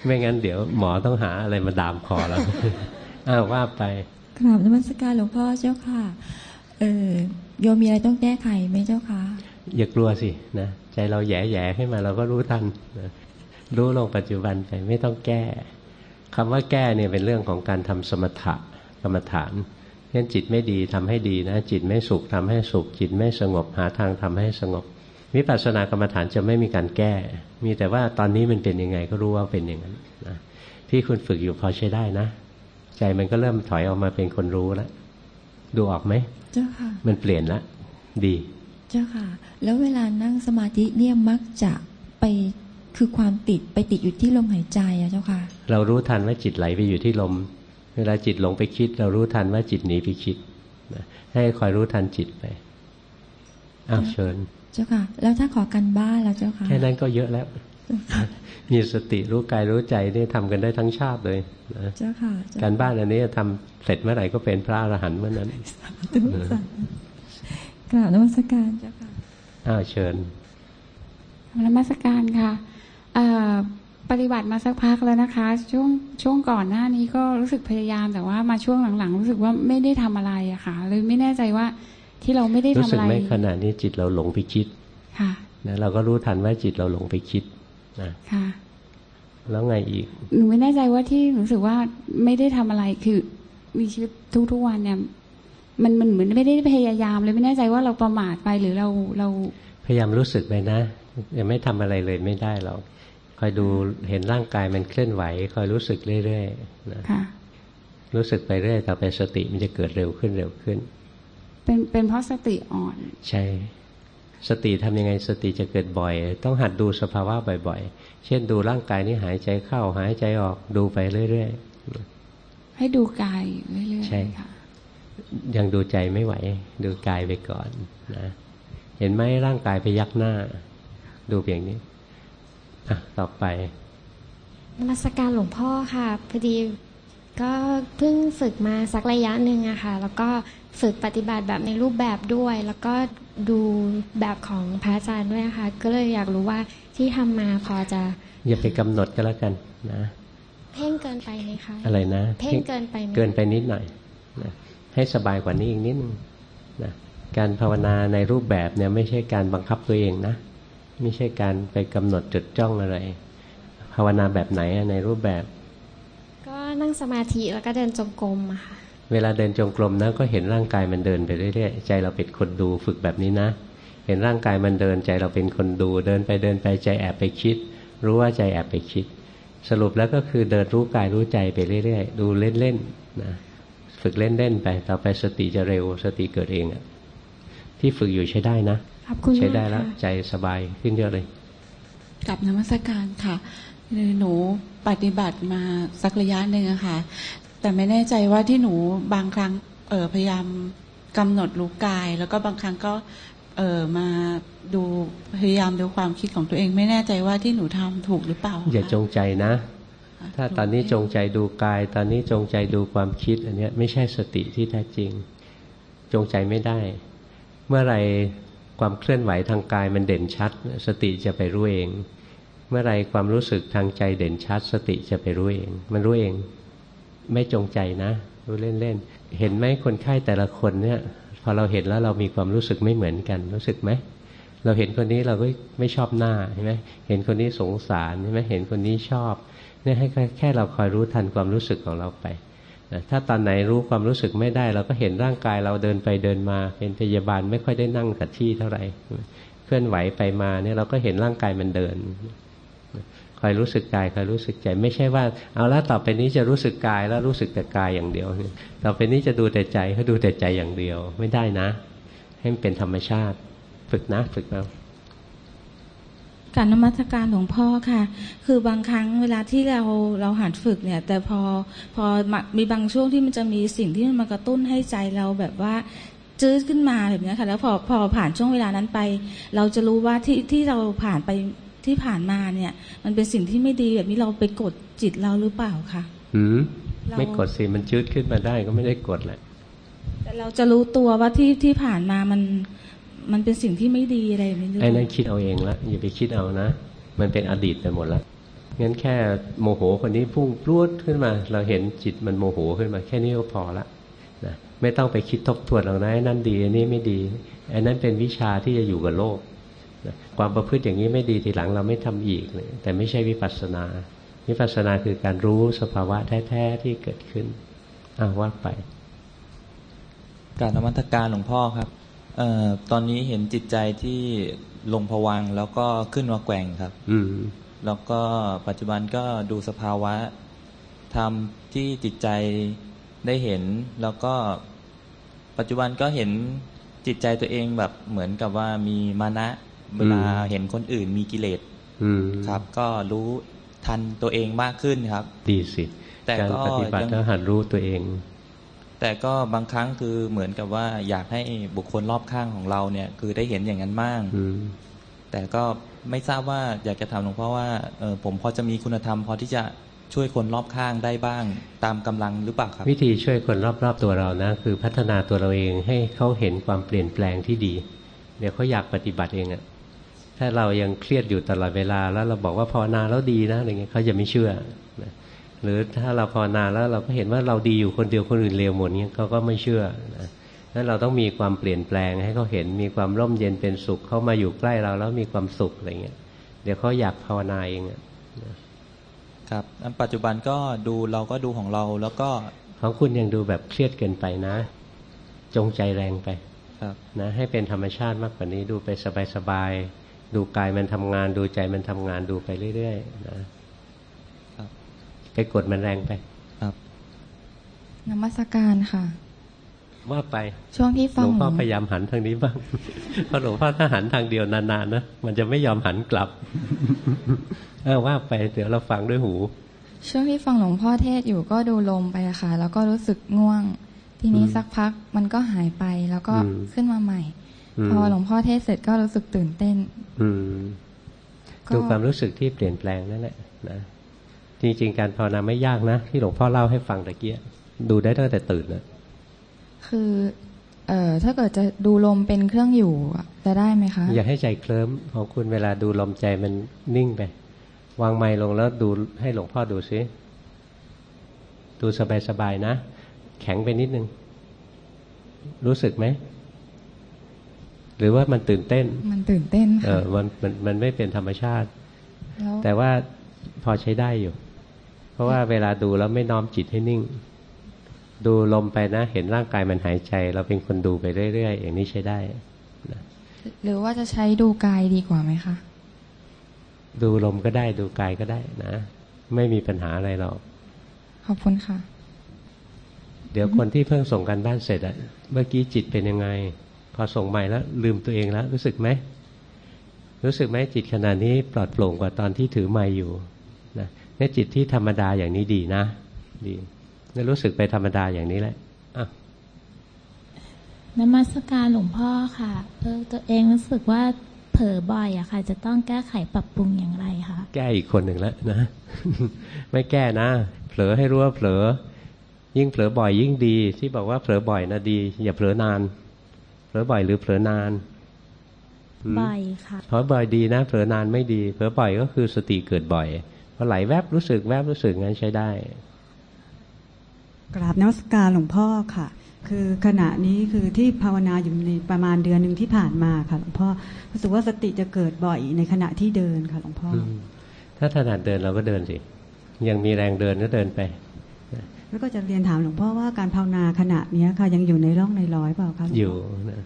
ไม่งั้นเดี๋ยวหมอต้องหาอะไรมาดามคอแล้วอ้าวว่าไปกราบนมัสการหลวงพ่อเจ้าค่ะ เออโยมมีอะไรต้องแก้ไขไหมเจ้าคะอย่ากลัวสินะใจเราแย่แย่ขึ้นมาเราก็รู้ทันนะรู้ลงปัจจุบันไปไม่ต้องแก้คำว่าแก้เนี่ยเป็นเรื่องของการทำสมถะกรรมฐาน เช่นจิตไม่ดีทำให้ดีนะ จิตไม่สุขทำให้สุข จิตไม่สงบหาทางทำให้สงบวิปัสสนากรรมฐานจะไม่มีการแก้ มีแต่ว่าตอนนี้มันเป็นยังไงก็รู้ว่าเป็นอย่างนั้นนะที่คุณฝึกอยู่พอใช้ได้นะ ใจมันก็เริ่มถอยออกมาเป็นคนรู้แล้วดูออกไหมเจ้าค่ะ มันเปลี่ยนละดี เจ้าค่ะ แล้วเวลานั่งสมาธิเนี่ยมักจะไปคือความติดไปติดอยู่ที่ลมหายใจอะเจ้าค่ะ เรารู้ทันว่าจิตไหลไปอยู่ที่ลม เวลาจิตหลงไปคิด เรารู้ทันว่าจิตหนีไปคิดนะให้คอยรู้ทันจิตไปอ้าวเชิญ เจ้าค่ะ แล้วถ้าขอกันบ้านแล้วเจ้าค่ะ แค่นั้นก็เยอะแล้ว มีสติรู้กายรู้ใจนี่ทำกันได้ทั้งชาติเลยนะเจ้าค่ะเจ้การบ้านอันนี้ทำเสร็จเมื่อไหร่ก็เป็นพระอรหันต์เมื่อนั้นกราบนมัสการเจ้าค่ะ อ้าวเชิญนมัสการค่ะเอ่อ ปฏิบัติมาสักพักแล้วนะคะ ช่วงช่วงก่อนหน้านี้ก็รู้สึกพยายาม แต่ว่ามาช่วงหลังๆ รู้สึกว่าไม่ได้ทำอะไรอะค่ะเลยไม่แน่ใจว่าที่เราไม่ได้รู้ทำสึกอะไรไหมขณะนี้จิตเราหลงไปคิดค่ะนะเราก็รู้ทันว่าจิตเราหลงไปคิดนะค่ะ แล้วไงอีกหนูไม่แน่ใจว่าที่รู้สึกว่าไม่ได้ทำอะไรคือมีชีวิตทุกๆวันเนี่ยมันมันเหมือนไม่ได้พยายามเลยไม่แน่ใจว่าเราประมาทไปหรือเราเราพยายามรู้สึกไปนะยังไม่ทำอะไรเลยไม่ได้หรอก คอยดูเห็นร่างกายมันเคลื่อนไหว คอยรู้สึกเรื่อยๆนะค่ะรู้สึกไปเรื่อยต่อไปสติมันจะเกิดเร็วขึ้นเร็วขึ้น เป็นเป็นเพราะสติอ่อน ใช่ สติทำยังไงสติจะเกิดบ่อย ต้องหัดดูสภาวะบ่อยๆ เช่นดูร่างกายนี้หายใจเข้าหายใจออกดูไปเรื่อยให้ดูกายอยู่เรื่อยใช่ๆค่ะๆยังดูใจไม่ไหว ดูกายไปก่อนนะ เห็นไหมร่างกายไปยักหน้า ดูเพียงนี้อะ ต่อไปนมัสการหลวงพ่อค่ะพอดีก็เพิ่งฝึกมาสักระยะหนึ่งอะค่ะ แล้วก็ฝึกปฏิบัติแบบในรูปแบบด้วย แล้วก็ดูแบบของพระอาจารย์ด้วยนะคะก็เลยอยากรู้ว่าที่ทำมาพอจะ อย่าไปกำหนดก็แล้วกันนะ เพ่งเกินไปไหมคะอะไรนะเพ่งเกินไปไหมเกินไปนิดหน่อยนะให้สบายกว่านี้อีกนิดนึงนะการภาวนาในรูปแบบเนี่ยไม่ใช่การบังคับตัวเองนะ ไม่ใช่การไปกำหนดจดจ้องอะไร ภาวนาแบบไหนอะในรูปแบบ ก็นั่งสมาธิแล้วก็เดินจงกรมอะค่ะเวลาเดินจงกรมนะก็เห็นร่างกายมันเดินไปเรื่อยๆใจเราเป็นคนดูฝึกแบบนี้นะ เห็นร่างกายมันเดินใจเราเป็นคนดู เดินไปเดินไปใจแอบไปคิด รู้ว่าใจแอบไปคิด สรุปแล้วก็คือเดินรู้กายรู้ใจไปเรื่อยๆ ดูเล่นๆนะฝึกเล่นๆไปต่อไปสติจะเร็วสติเกิดเองอะที่ฝึกอยู่ใช้ได้นะ ขอบคุณใช้มากได้แล้วค่ะใจสบายขึ้นเยอะเลยกับนมัสการค่ะคือหนูปฏิบัติมาสักระยะหนึ่งอะค่ะ แต่ไม่แน่ใจว่าที่หนูบางครั้งเออพยายามกำหนดรู้กาย แล้วก็บางครั้งก็เออมาดูพยายามดูความคิดของตัวเอง ไม่แน่ใจว่าที่หนูทำถูกหรือเปล่า อย่าจงใจนะค่ะถ้าตอนนี้จงใจดูกาย ตอนนี้จงใจดูความคิด อันเนี้ยไม่ใช่สติที่แท้จริง จงใจไม่ได้ เมื่อไหร ความเคลื่อนไหวทางกายมันเด่นชัด สติจะไปรู้เอง เมื่อไรความรู้สึกทางใจเด่นชัด สติจะไปรู้เอง มันรู้เอง ไม่จงใจนะรู้เล่นๆเห็นไหมคนไข้แต่ละคนเนี่ยพอเราเห็นแล้วเรามีความรู้สึกไม่เหมือนกัน รู้สึกไหมเราเห็นคนนี้เราก็ไม่ชอบหน้าใช่ไหมเห็นคนนี้สงสารใช่ไหมเห็นคนนี้ชอบเนี่ยให้แค่เราคอยรู้ทันความรู้สึกของเราไป ถ้าตอนไหนรู้ความรู้สึกไม่ได้ เราก็เห็นร่างกายเราเดินไปเดินมา เป็นพยาบาลไม่ค่อยได้นั่งกับที่เท่าไหร่เคลื่อนไหวไปมาเนี่ยเราก็เห็นร่างกายมันเดินคอยรู้สึกกายคอยรู้สึกใจไม่ใช่ว่า เอาละต่อไปนี้จะรู้สึกกายแล้วรู้สึกแต่กายอย่างเดียวต่อไปนี้จะดูแต่ใจก็ดูแต่ใจอย่างเดียว ไม่ได้นะ ให้มันเป็นธรรมชาติ ฝึกนะฝึกเอา การนมัสการหลวงพ่อค่ะ คือบางครั้งเวลาที่เราเราหัดฝึกเนี่ย แต่พอพอมามีบางช่วงที่มันจะมีสิ่งที่มันมากระตุ้นให้ใจเราแบบว่าจื้อขึ้นมาแบบเนี้ยค่ะ แล้วพอพอผ่านช่วงเวลานั้นไป เราจะรู้ว่าที่ที่เราผ่านไปที่ผ่านมาเนี่ย มันเป็นสิ่งที่ไม่ดีแบบนี้เราไปกดจิตเราหรือเปล่าคะหืมเราไม่กดสิมันจืดขึ้นมาได้ก็ไม่ได้กดแหละแต่เราจะรู้ตัวว่าที่ที่ผ่านมามัน มันเป็นสิ่งที่ไม่ดีอะไรแบบนี้หรือเปไอ้นั่ล่านคิดเอาเองละอย่าไปคิดเอานะ มันเป็นอดีตไปหมดแล้วงั้นแค่โมโหคนนี้พุ่งพรวดขึ้นมา เราเห็นจิตมันโมโหขึ้นมาแค่นี้ก็พอละนะไม่ต้องไปคิดทบทวนหรอกนะไอ้นั่นดีอันนี้ไม่ดีไอ้นั้นเป็นวิชาที่จะอยู่กับโลกนะความประพฤติอย่างนี้ไม่ดีทีหลังเราไม่ทำอีกเลยแต่ไม่ใช่วิปัสสนาวิปัสสนาคือการรู้สภาวะแท้ๆที่เกิดขึ้นอ้าวว่าไป การนมัตการหลวงพ่อครับ เอ่อตอนนี้เห็นจิตใจที่ลงผวังค์แล้วก็ขึ้นมาแกว่งครับ อืมแล้วก็ปัจจุบันก็ดูสภาวะธรรมที่จิตใจได้เห็น แล้วก็ปัจจุบันก็เห็นจิตใจตัวเองแบบเหมือนกับว่ามีมานะเวลาเห็นคนอื่นมีกิเลสอืมครับ ก็รู้ทันตัวเองมากขึ้นครับ ดีสิ แต่การก็ปฏิบัติยังต้องหัดรู้ตัวเอง แต่ก็บางครั้งคือเหมือนกับว่าอยากให้บุคคลรอบข้างของเราเนี่ย คือได้เห็นอย่างนั้นบ้างอืมแต่ก็ไม่ทราบว่าอยากจะถามหลวงพ่อว่าเออผมพอจะมีคุณธรรม พอที่จะช่วยคนรอบข้างได้บ้าง ตามกำลังหรือเปล่าครับ วิธีช่วยคนรอบๆตัวเรานะคือพัฒนาตัวเราเองให้เขาเห็นความเปลี่ยนแปลงที่ดี เดี๋ยวเขาอยากปฏิบัติเองอะถ้าเรายังเครียดอยู่ตลอดเวลา แล้วเราบอกว่าภาวนาแล้วดีนะอะไรเงี้ยเขาจะไม่เชื่อนะ หรือถ้าเราภาวนาแล้วเราก็เห็นว่าเราดีอยู่คนเดียวคนอื่นเลวหมดเงี้ยเขาก็ไม่เชื่อนะนั้นเราต้องมีความเปลี่ยนแปลงให้เขาเห็นมีความร่มเย็นเป็นสุขเขามาอยู่ใกล้เราแล้วมีความสุขอะไรเงี้ยเดี๋ยวเขาอยากภาวนาเองอะครับอันปัจจุบันก็ดูเราก็ดูของเราแล้วก็ของคุณยังดูแบบเครียดเกินไปนะ จงใจแรงไปครับนะให้เป็นธรรมชาติมากกว่านี้ดูไปสบายๆดูกายมันทำงาน ดูใจมันทำงานดูไปเรื่อยๆนะครับ ไปกดมันแรงไป ครับนมัสการค่ะ ว่าไป ช่วงที่ฟัหงลวงพ่อพยายามหันทางนี้บ้างเพราะหลวงพ่อถ้าหันทางเดียวนานๆนะมันจะไม่ยอมหันกลับ เออว่าไป เดี๋ยวเราฟังด้วยหู ช่วงที่ฟังหลวงพ่อเทศอยู่ก็ดูลมไปอะค่ะ แล้วก็รู้สึกง่วง ทีนี้อืมสักพักมันก็หายไปแล้วก็อืมขึ้นมาใหม่อืมพอหลวงพ่อเทศเสร็จก็รู้สึกตื่นเต้น อืมก็ดูความรู้สึกที่เปลี่ยนแปลงนั่นแหละนะ จริง ๆ การภาวนาไม่ยากนะ ที่หลวงพ่อเล่าให้ฟังตะเกียดูได้ตั้งแต่ตื่นนะคือเอ่อถ้าเกิดจะดูลมเป็นเครื่องอยู่อะจะได้ไหมคะ อย่าให้ใจเคลิ้มของคุณเวลาดูลมใจมันนิ่งไป วางไม้ลงแล้วดูให้หลวงพ่อดูซิดูสบายๆนะ แข็งไปนิดนึง รู้สึกไหม หรือว่ามันตื่นเต้น มันตื่นเต้นเอค่ะอมันมันมันไม่เป็นธรรมชาติแล้วแต่ว่าพอใช้ได้อยู่เพ ราะว่าเวลาดูแล้วไม่น้อมจิตให้นิ่ง ดูลมไปนะ เห็นร่างกายมันหายใจ เราเป็นคนดูไปเรื่อยๆอย่างนี้ใช้ได้หรือว่าจะใช้ดูกายดีกว่าไหมคะ ดูลมก็ได้ดูกายก็ได้นะ ไม่มีปัญหาอะไรหรอกขอบคุณค่ะ เดี๋ยวคนที่เพิ่งส่งกันบ้านเสร็จอะเมื่อกี้จิตเป็นยังไง พอส่งใหม่แล้ว ลืมตัวเองแล้ว รู้สึกไหมรู้สึกไหมจิตขณะนี้ปลอดโปร่งกว่าตอนที่ถือไม้อยู่นะ เนี่ยจิตที่ธรรมดาอย่างนี้ดีนะ ดีเนี่ยรู้สึกไปธรรมดาอย่างนี้แหละอะนมัสการหลวงพ่อค่ะเออตัวเองรู้สึกว่าเผลอบ่อยอะค่ะ จะต้องแก้ไขปรับปรุงอย่างไรคะแก้อีกคนหนึ่งแล้วนะ ไม่แก้นะเผลอให้รู้ว่าเผลอ ยิ่งเผลอบ่อยยิ่งดี ที่บอกว่าเผลอบ่อยนะดี อย่าเผลอนาน เผลอบ่อยหรือเผลอนานอืมบ่อยค่ะเผลอบ่อยดีนะเผลอนานไม่ดี เผลอบ่อยก็คือสติเกิดบ่อย พอไหลแวบรู้สึกแวบรู้สึกงั้นใช้ได้ กราบนมัสการหลวงพ่อค่ะ คือขณะนี้คือที่ภาวนาอยู่ในประมาณเดือนหนึ่งที่ผ่านมาค่ะหลวงพ่อรู้สึกว่าสติจะเกิดบ่อยในขณะที่เดินค่ะหลวงพ่อออืมถ้าถนัดเดินเราก็เดินสิ ยังมีแรงเดินก็เดินไปแล้วก็จะเรียนถามหลวงพ่อว่าการภาวนาขณะเนี้ยค่ะ ยังอยู่ในร่องในร้อยเปล่าคะหลวงพ่อยู่นะ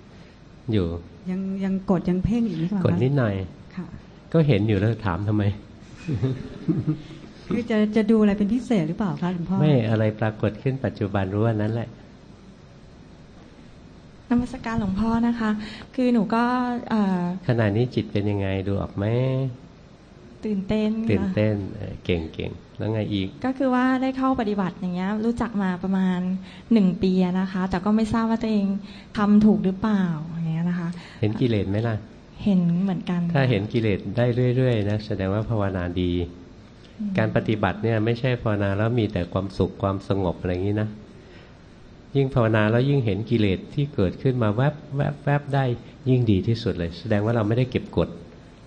อยู่ ยังยังกดยังเพ่งอยู่หรือเปล่ากดนิดหน่อยค่ะ ก็เห็นอยู่แล้วถามทำไม คือจะจะดูอะไรเป็นพิเศษหรือเปล่าคะหลวงพ่อ ไม่อะไรปรากฏขึ้นปัจจุบันรู้ว่านั้นแหละนมัสการหลวงพ่อนะคะ คือหนูก็เอ่อขณะนี้จิตเป็นยังไงดูออกไหมตื่นเต้นตื่นค่ะเต้นเออเก่งเก่งแล้วไงอีก ก็คือว่าได้เข้าปฏิบัติอย่างเงี้ย รู้จักมาประมาณหนึ่งปีอะนะคะ แต่ก็ไม่ทราบว่าตัวเองทำถูกหรือเปล่าอย่างเงี้ยนะคะ เห็นกิเลสไหมล่ะ เห็นเหมือนกัน ถ้าเห็นกิเลสได้เรื่อยๆนะแสดงว่าภาวนาดี การปฏิบัติเนี่ยไม่ใช่ภาวนาแล้วมีแต่ความสุขความสงบอะไรอย่างนี้นะยิ่งภาวนาแล้วยิ่งเห็นกิเลสที่เกิดขึ้นมาแวบแวบแวบได้ยิ่งดีที่สุดเลย แสดงว่าเราไม่ได้เก็บกด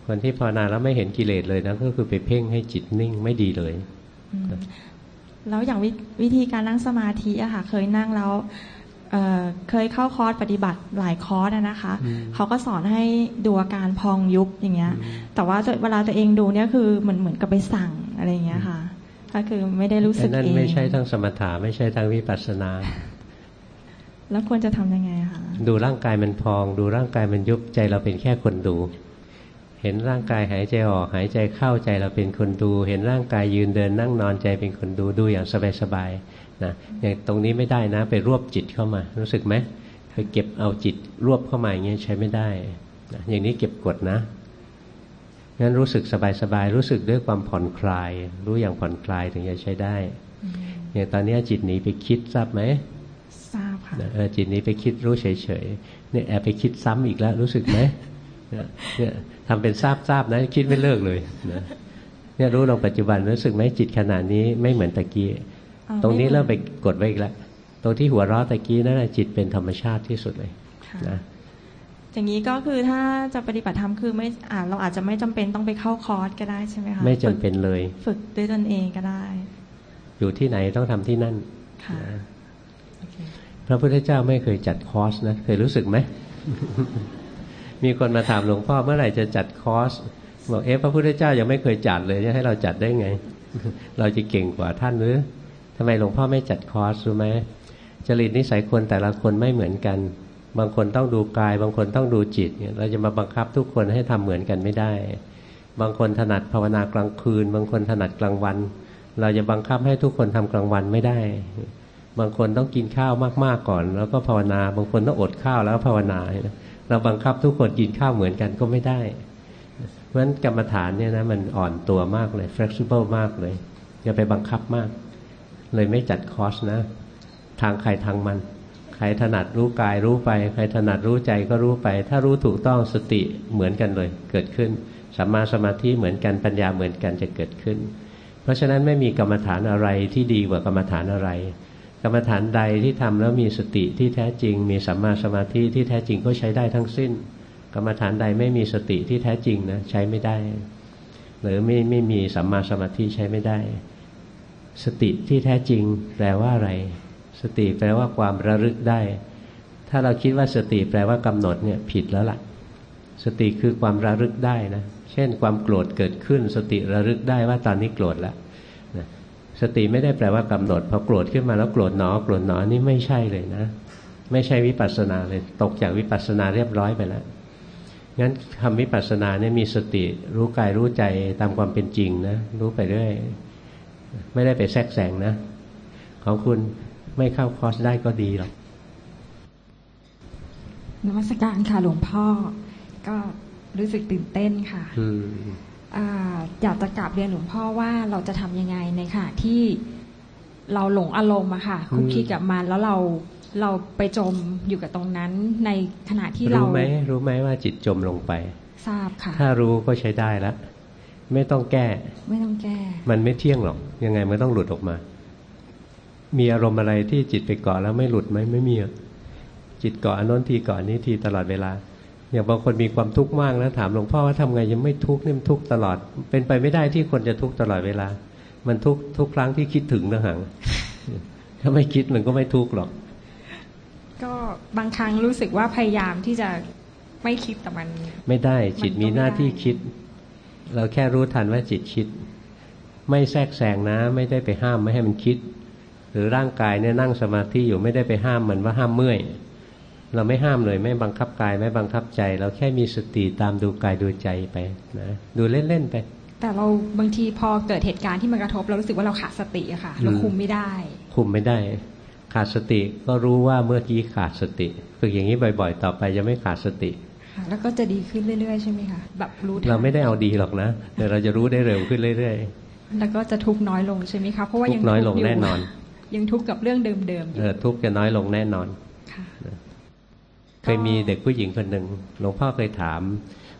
คนที่ภาวนาแล้วไม่เห็นกิเลสเลยนะก็คือไปเพ่งให้จิตนิ่งไม่ดีเลยอืมแล้วอย่างวิวิธีการนั่งสมาธิอะค่ะ เคยนั่งแล้ว เอ่อเคยเข้าคอร์สปฏิบัติหลายคอร์สอะนะคะอืมเขาก็สอนให้ดูอาการพองยุบอย่างเงี้ย แต่ว่าเวลาตัวเองดูเนี่ยคือเหมือนเหมือนกับไปสั่งอะไรอย่างเงี้ยค่ะ ก็คือไม่ได้รู้สึแต่กนั่นเองไม่ใช่ทั้งสมถะไม่ใช่ทั้งวิปัสสนา แล้วควรจะทำยังไงอะคะดูร่างกายมันพอง ดูร่างกายมันยุบใจเราเป็นแค่คนดู เห็นร่างกายหายใจออกหายใจเข้าใจเราเป็นคนดู เห็นร่างกายยืนเดินนั่งนอนใจเป็นคนดูดูอย่างสบายๆ นะอย่างตรงนี้ไม่ได้นะ ไปรวบจิตเข้ามา รู้สึกไหมเคยเก็บเอาจิตรวบเข้ามาอย่างเงี้ยใช้ไม่ได้นะอย่างนี้เก็บกดนะงั้นรู้สึกสบายๆรู้สึกด้วยความผ่อนคลาย รู้อย่างผ่อนคลายถึงจะใช้ได้อย่างตอนนี้จิตหนีไปคิดทราบไหมทราบค่ะจิตหนีไปคิดรู้เฉยๆเนี่ยแอบไปคิดซ้ำอีกแล้วรู้สึกไหมเนี่ยทำเป็นทราบทราบนะคิดไม่เลิกเลยนะเนี่ยรู้ลงปัจจุบันรู้สึกไหมจิตขนาดนี้ไม่เหมือนตะกี้ ตรงนี้เริ่มไปกดไว้อีกแล้วตรงที่หัวเราะตะกี้นั่นแหละจิตเป็นธรรมชาติที่สุดเลยนะอย่างนี้ก็คือถ้าจะปฏิบัติธรรมคือไม่อ่าเราอาจจะไม่จำเป็นต้องไปเข้าคอร์สก็ได้ใช่ไหมคะไม่จำเป็นเลย ฝึกด้วยตนเองก็ได้ อยู่ที่ไหนต้องทำที่นั่นนะพระพุทธเจ้าไม่เคยจัดคอร์สนะเคยรู้สึกไหมมีคนมาถามหลวงพ่อเมื่อไหร่จะจัดคอร์สบอกเอ๊ะพระพุทธเจ้ายังไม่เคยจัดเลยจะให้เราจัดได้ไง เราจะเก่งกว่าท่านหรือ ทำไมหลวงพ่อไม่จัดคอร์สรู้ไหมจริตนิสัยคนแต่ละคนไม่เหมือนกัน บางคนต้องดูกาย บางคนต้องดูจิตเราจะมาบังคับทุกคนให้ทำเหมือนกันไม่ได้ บางคนถนัดภาวนากลางคืน บางคนถนัดกลางวัน เราจะบังคับให้ทุกคนทำกลางวันไม่ได้ บางคนต้องกินข้าวมากๆก่อน แล้วก็ภาวนา บางคนต้องอดข้าวแล้วภาวนาเราบังคับทุกคนกินข้าวเหมือนกันก็ไม่ได้ เพราะฉะนั้นกรรมฐานเนี่ยนะมันอ่อนตัวมากเลย flexible มากเลยอย่าไปบังคับมาก เลยไม่จัดคอร์สนะ ทางใครทางมัน ใครถนัดรู้กายรู้ไป ใครถนัดรู้ใจก็รู้ไป ถ้ารู้ถูกต้องสติเหมือนกันเลย เกิดขึ้นสัมมาสมาธิเหมือนกันปัญญาเหมือนกันจะเกิดขึ้น เพราะฉะนั้นไม่มีกรรมฐานอะไรที่ดีกว่ากรรมฐานอะไร กรรมฐานใดที่ทำแล้วมีสติที่แท้จริง มีสัมมาสมาธิที่แท้จริงก็ใช้ได้ทั้งสิ้น กรรมฐานใดไม่มีสติที่แท้จริงนะใช้ไม่ได้ หรือไม่ไม่มีสัมมาสมาธิใช้ไม่ได้ สติที่แท้จริงแปลว่าอะไร สติแปลว่าความระลึกได้ ถ้าเราคิดว่าสติแปลว่ากำหนดเนี่ยผิดแล้วล่ะ สติคือความระลึกได้นะ เช่น ความโกรธเกิดขึ้น สติระลึกได้ว่าตอนนี้โกรธแล้วสติไม่ได้แปลว่ากำหนดพอโกรธขึ้นมาแล้วโกรธหนอโกรธหนอนี่ไม่ใช่เลยนะ ไม่ใช่วิปัสสนาเลยตกจากวิปัสสนาเรียบร้อยไปแล้วงั้นทำวิปัสสนาเนี่ยมีสติรู้กายรู้ใจตามความเป็นจริงนะรู้ไปเรื่อย ไม่ได้ไปแทรกแซงนะ ของคุณไม่เข้าคอร์สได้ก็ดีหรอกนมัสการค่ะหลวงพ่อ ก็รู้สึกตื่นเต้นค่ะอยากจะกลับเรียนหลวงพ่อว่าเราจะทำยังไงในค่ะ ที่เราหลงอารมณ์อะค่ะ คุกคีกับมันแล้วเราเราไปจมอยู่กับตรงนั้น ในขณะที่เรารู้ไหมรู้ไหมว่าจิตจมลงไป ทราบค่ะ ถ้ารู้ก็ใช้ได้แล้ว ไม่ต้องแก้ ไม่ต้องแก้ มันไม่เที่ยงหรอก ยังไงมันต้องหลุดออกมา มีอารมณ์อะไรที่จิตไปเกาะแล้วไม่หลุดไหมไม่มีจิตเกาะอนนทีเกาะนี้ทีตลอดเวลา อย่างบางคนมีความทุกข์มากแล้วถามหลวงพ่อว่าทำไงยังไม่ทุกข์นี่มันทุกข์ตลอด เป็นไปไม่ได้ที่คนจะทุกข์ตลอดเวลา มันทุกทุกครั้งที่คิดถึงนะหังถ้าไม่คิดมันก็ไม่ทุกข์หรอก ก็บางครั้งรู้สึกว่าพยายามที่จะไม่คิดแต่มัน ไม่ได้จิตมีหน้าที่คิด เราแค่รู้ทันว่าจิตคิด ไม่แทรกแซงนะ ไม่ได้ไปห้ามไม่ให้มันคิด หรือร่างกายเนี่ยนั่งสมาธิอยู่ไม่ได้ไปห้ามมันว่าห้ามเมื่อยเราไม่ห้ามเลยไม่บังคับกายไม่บังคับใจ เราแค่มีสติตามดูกายดูใจไปนะดูเล่นๆไป แต่เราบางทีพอเกิดเหตุการณ์ที่มันกระทบ เรารู้สึกว่าเราขาดสติอะค่ะเราคุมไม่ได้ คุมไม่ได้ ขาดสติก็รู้ว่าเมื่อกี้ขาดสติฝึกอย่างนี้บ่อย ๆ ต่อไปจะไม่ขาดสติ แล้วก็จะดีขึ้นเรื่อยๆใช่ไหมคะแบบรู้เราไม่ได้เอาดีหรอกนะแต่เราจะรู้ได้เร็วขึ้นเรื่อยๆ แล้วก็จะทุกน้อยลงใช่ไหมคะเพราะว่ายังน้อยลงแน่นอน ยังทุกข์กับเรื่องเดิมๆเออทุกข์จะน้อยลงแน่นอนเคยมีเด็กผู้หญิงคนหนึ่งหลวงพ่อเคยถาม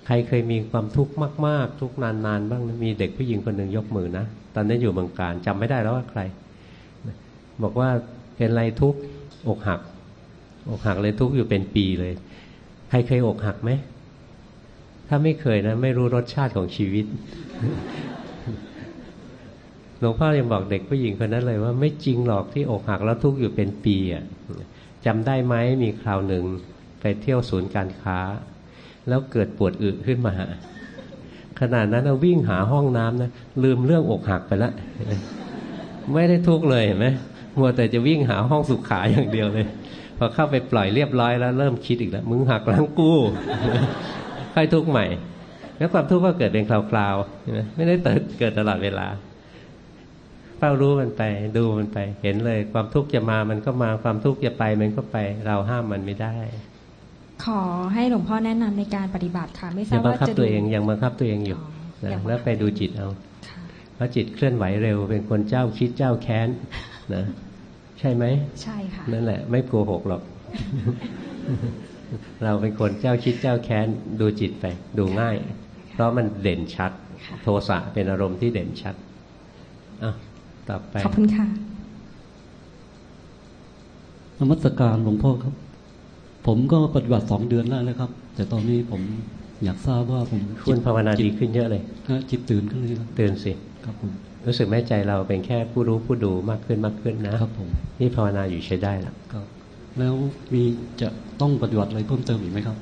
ใครเคยมีความทุกข์มาก ๆ ทุกนานๆบ้างมีเด็กผู้หญิงคนหนึ่งยกมือนะตอนนั้นอยู่เมืองการจำไม่ได้แล้วว่าใคร บอกว่าเป็นไรทุกข์อกหักอกหักเลยทุกข์อยู่เป็นปีเลย ใครเคยอกหักไหม ถ้าไม่เคยนะ ไม่รู้รสชาติของชีวิต หลวงพ่อยังบอกเด็กผู้หญิงคนนั้นเลยว่าไม่จริงหรอกที่อกหักแล้วทุกข์อยู่เป็นปีอะจำได้ไหมมีคราวหนึ่งไปเที่ยวศูนย์การค้า แล้วเกิดปวดอึขึ้นมาขนาดนั้นเราวิ่งหาห้องน้ำนะลืมเรื่องอกหักไปล้วไม่ได้ทุกข์เลยเห็นไหมมัวแต่จะวิ่งหาห้องสุขาอย่างเดียวเลย พอเข้าไปปล่อยเรียบร้อยแล้วเริ่มคิดอีกแล้ว มึงหักล้างกู้ค่อยทุกข์ใหม่ แล้วความทุกข์ก็เกิดเป็นคราวๆไม่ได้เกิดตลอดเวลาเฝ้ารู้มันไป ดูมันไป เห็นเลย ความทุกข์จะมามันก็มาความทุกข์จะไปมันก็ไป เราห้ามมันไม่ได้ ขอให้หลวงพ่อแนะนำในการปฏิบัติค่ะ ไม่ทราบว่าจะตัวเองยังบังคับตัวเองอยู่นะแล้วไปดูจิตเอาเพราะจิตเคลื่อนไหวเร็ว เป็นคนเจ้าคิดเจ้าแค้นนะ ใช่ไหม ใช่ค่ะ นั่นแหละ ไม่โกหกหรอก เราเป็นคนเจ้าคิดเจ้าแค้นดูจิตไป ดูง่าย เพราะมันเด่นชัด โทสะเป็นอารมณ์ที่เด่นชัดอะต่อไป ขอบคุณค่ะนมัสการหลวงพ่อครับ ผมก็ปฏิบัติสองเดือนแล้วนะครับ แต่ตอนนี้ผมอยากทราบว่าผมคุณภาวนาดีขึ้นเยอะเลยจิตตื่นขึ้นเลยครับตื่นสิ ครับผม รู้สึกแม่ใจเราเป็นแค่ผู้รู้ผู้ดูมากขึ้นมากขึ้นนะครับผมนี่ภาวนาอยู่ใช้ได้แล้วครับแล้วมีจะต้องปฏิบัติอะไรเพิ่มเติมอีกไหมครับ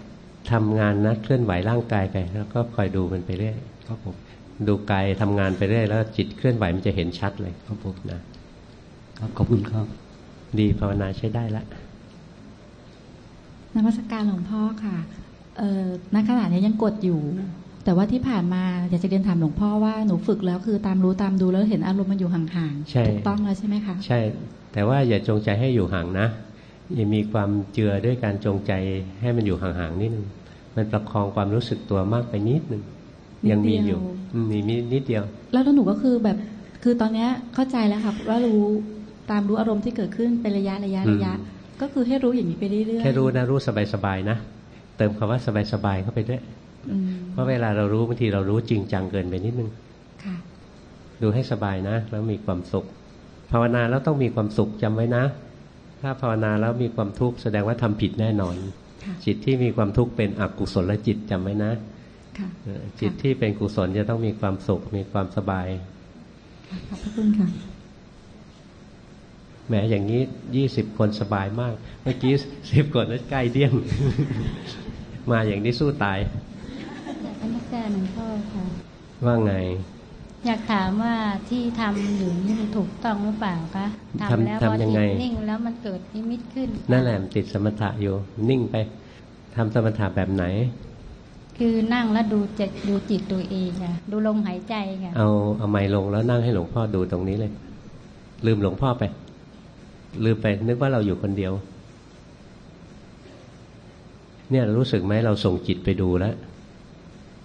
ทำงานนะเคลื่อนไหวร่างกายไป แล้วก็คอยดูมันไปเรื่อยครับผมดูกายทำงานไปเรื่อยแล้วจิตเคลื่อนไหวมันจะเห็นชัดเลยครับผมนะครับขอบคุณครับ ดีภาวนาใช้ได้ละนมัสการหลวงพ่อค่ะเออณขณะนี้ยังกดอยู่ แต่ว่าที่ผ่านมาอยากจะเรียนถามหลวงพ่อว่าหนูฝึกแล้วคือตามรู้ตามดูแล้วเห็นอารมณ์มันอยู่ห่างๆถูกต้องแล้วใช่ไหมคะใช่ แต่ว่าอย่าจงใจให้อยู่ห่างนะอย่ามีความเจือด้วยการจงใจให้มันอยู่ห่างๆนิดนึงมันประคองความรู้สึกตัวมากไปนิดนึงยังมีอยู่มีนิดเดียว แล้วหนูก็คือแบบคือตอนนี้เข้าใจแล้วครับว่ารู้ตามรู้อารมณ์ที่เกิดขึ้นเป็นระยะระยะระยะ ก็คือให้รู้อย่างนี้ไปเรื่อยๆแค่รู้นะรู้สบายๆนะเติมคำว่าสบายๆเข้าไปด้วย เพราะเวลาเรารู้บางทีเรารู้จริงจังเกินไปนิดนึงดูให้สบายนะ แล้วมีความสุข ภาวนาแล้วต้องมีความสุขจำไว้นะ ถ้าภาวนาแล้วมีความทุกข์แสดงว่าทำผิดแน่นอน จิตที่มีความทุกข์เป็นอกุศลจิตจำไว้นะจิตที่เป็นกุศลจะต้องมีความสุข มีความสบายขอบคุณค่ะแหมอย่างนี้ยี่สิบคนสบายมาก เมื่อกี้สิบคนนั้นใกล้เดี้ยง มาอย่างนี้สู้ตาย อยากนักการหลวงพ่อค่ะ ว่าไง อยากถามว่าที่ทำอยู่นี่มันถูกต้องหรือเปล่าคะทำแล้วพอจิตนิ่งแล้วมันเกิดนิมิตขึ้น นั่นแหละติดสมถะอยู่ นิ่งไปทำสมถะแบบไหน คือนั่งแล้วดูจิตดูจิตตัวเองค่ะดูลมหายใจค่ะเอาเอาไม้ลงแล้วนั่งให้หลวงพ่อดูตรงนี้เลย ลืมหลวงพ่อไป ลืมไปนึกว่าเราอยู่คนเดียว เนี่ยรู้สึกไหมเราส่งจิตไปดูแล้ว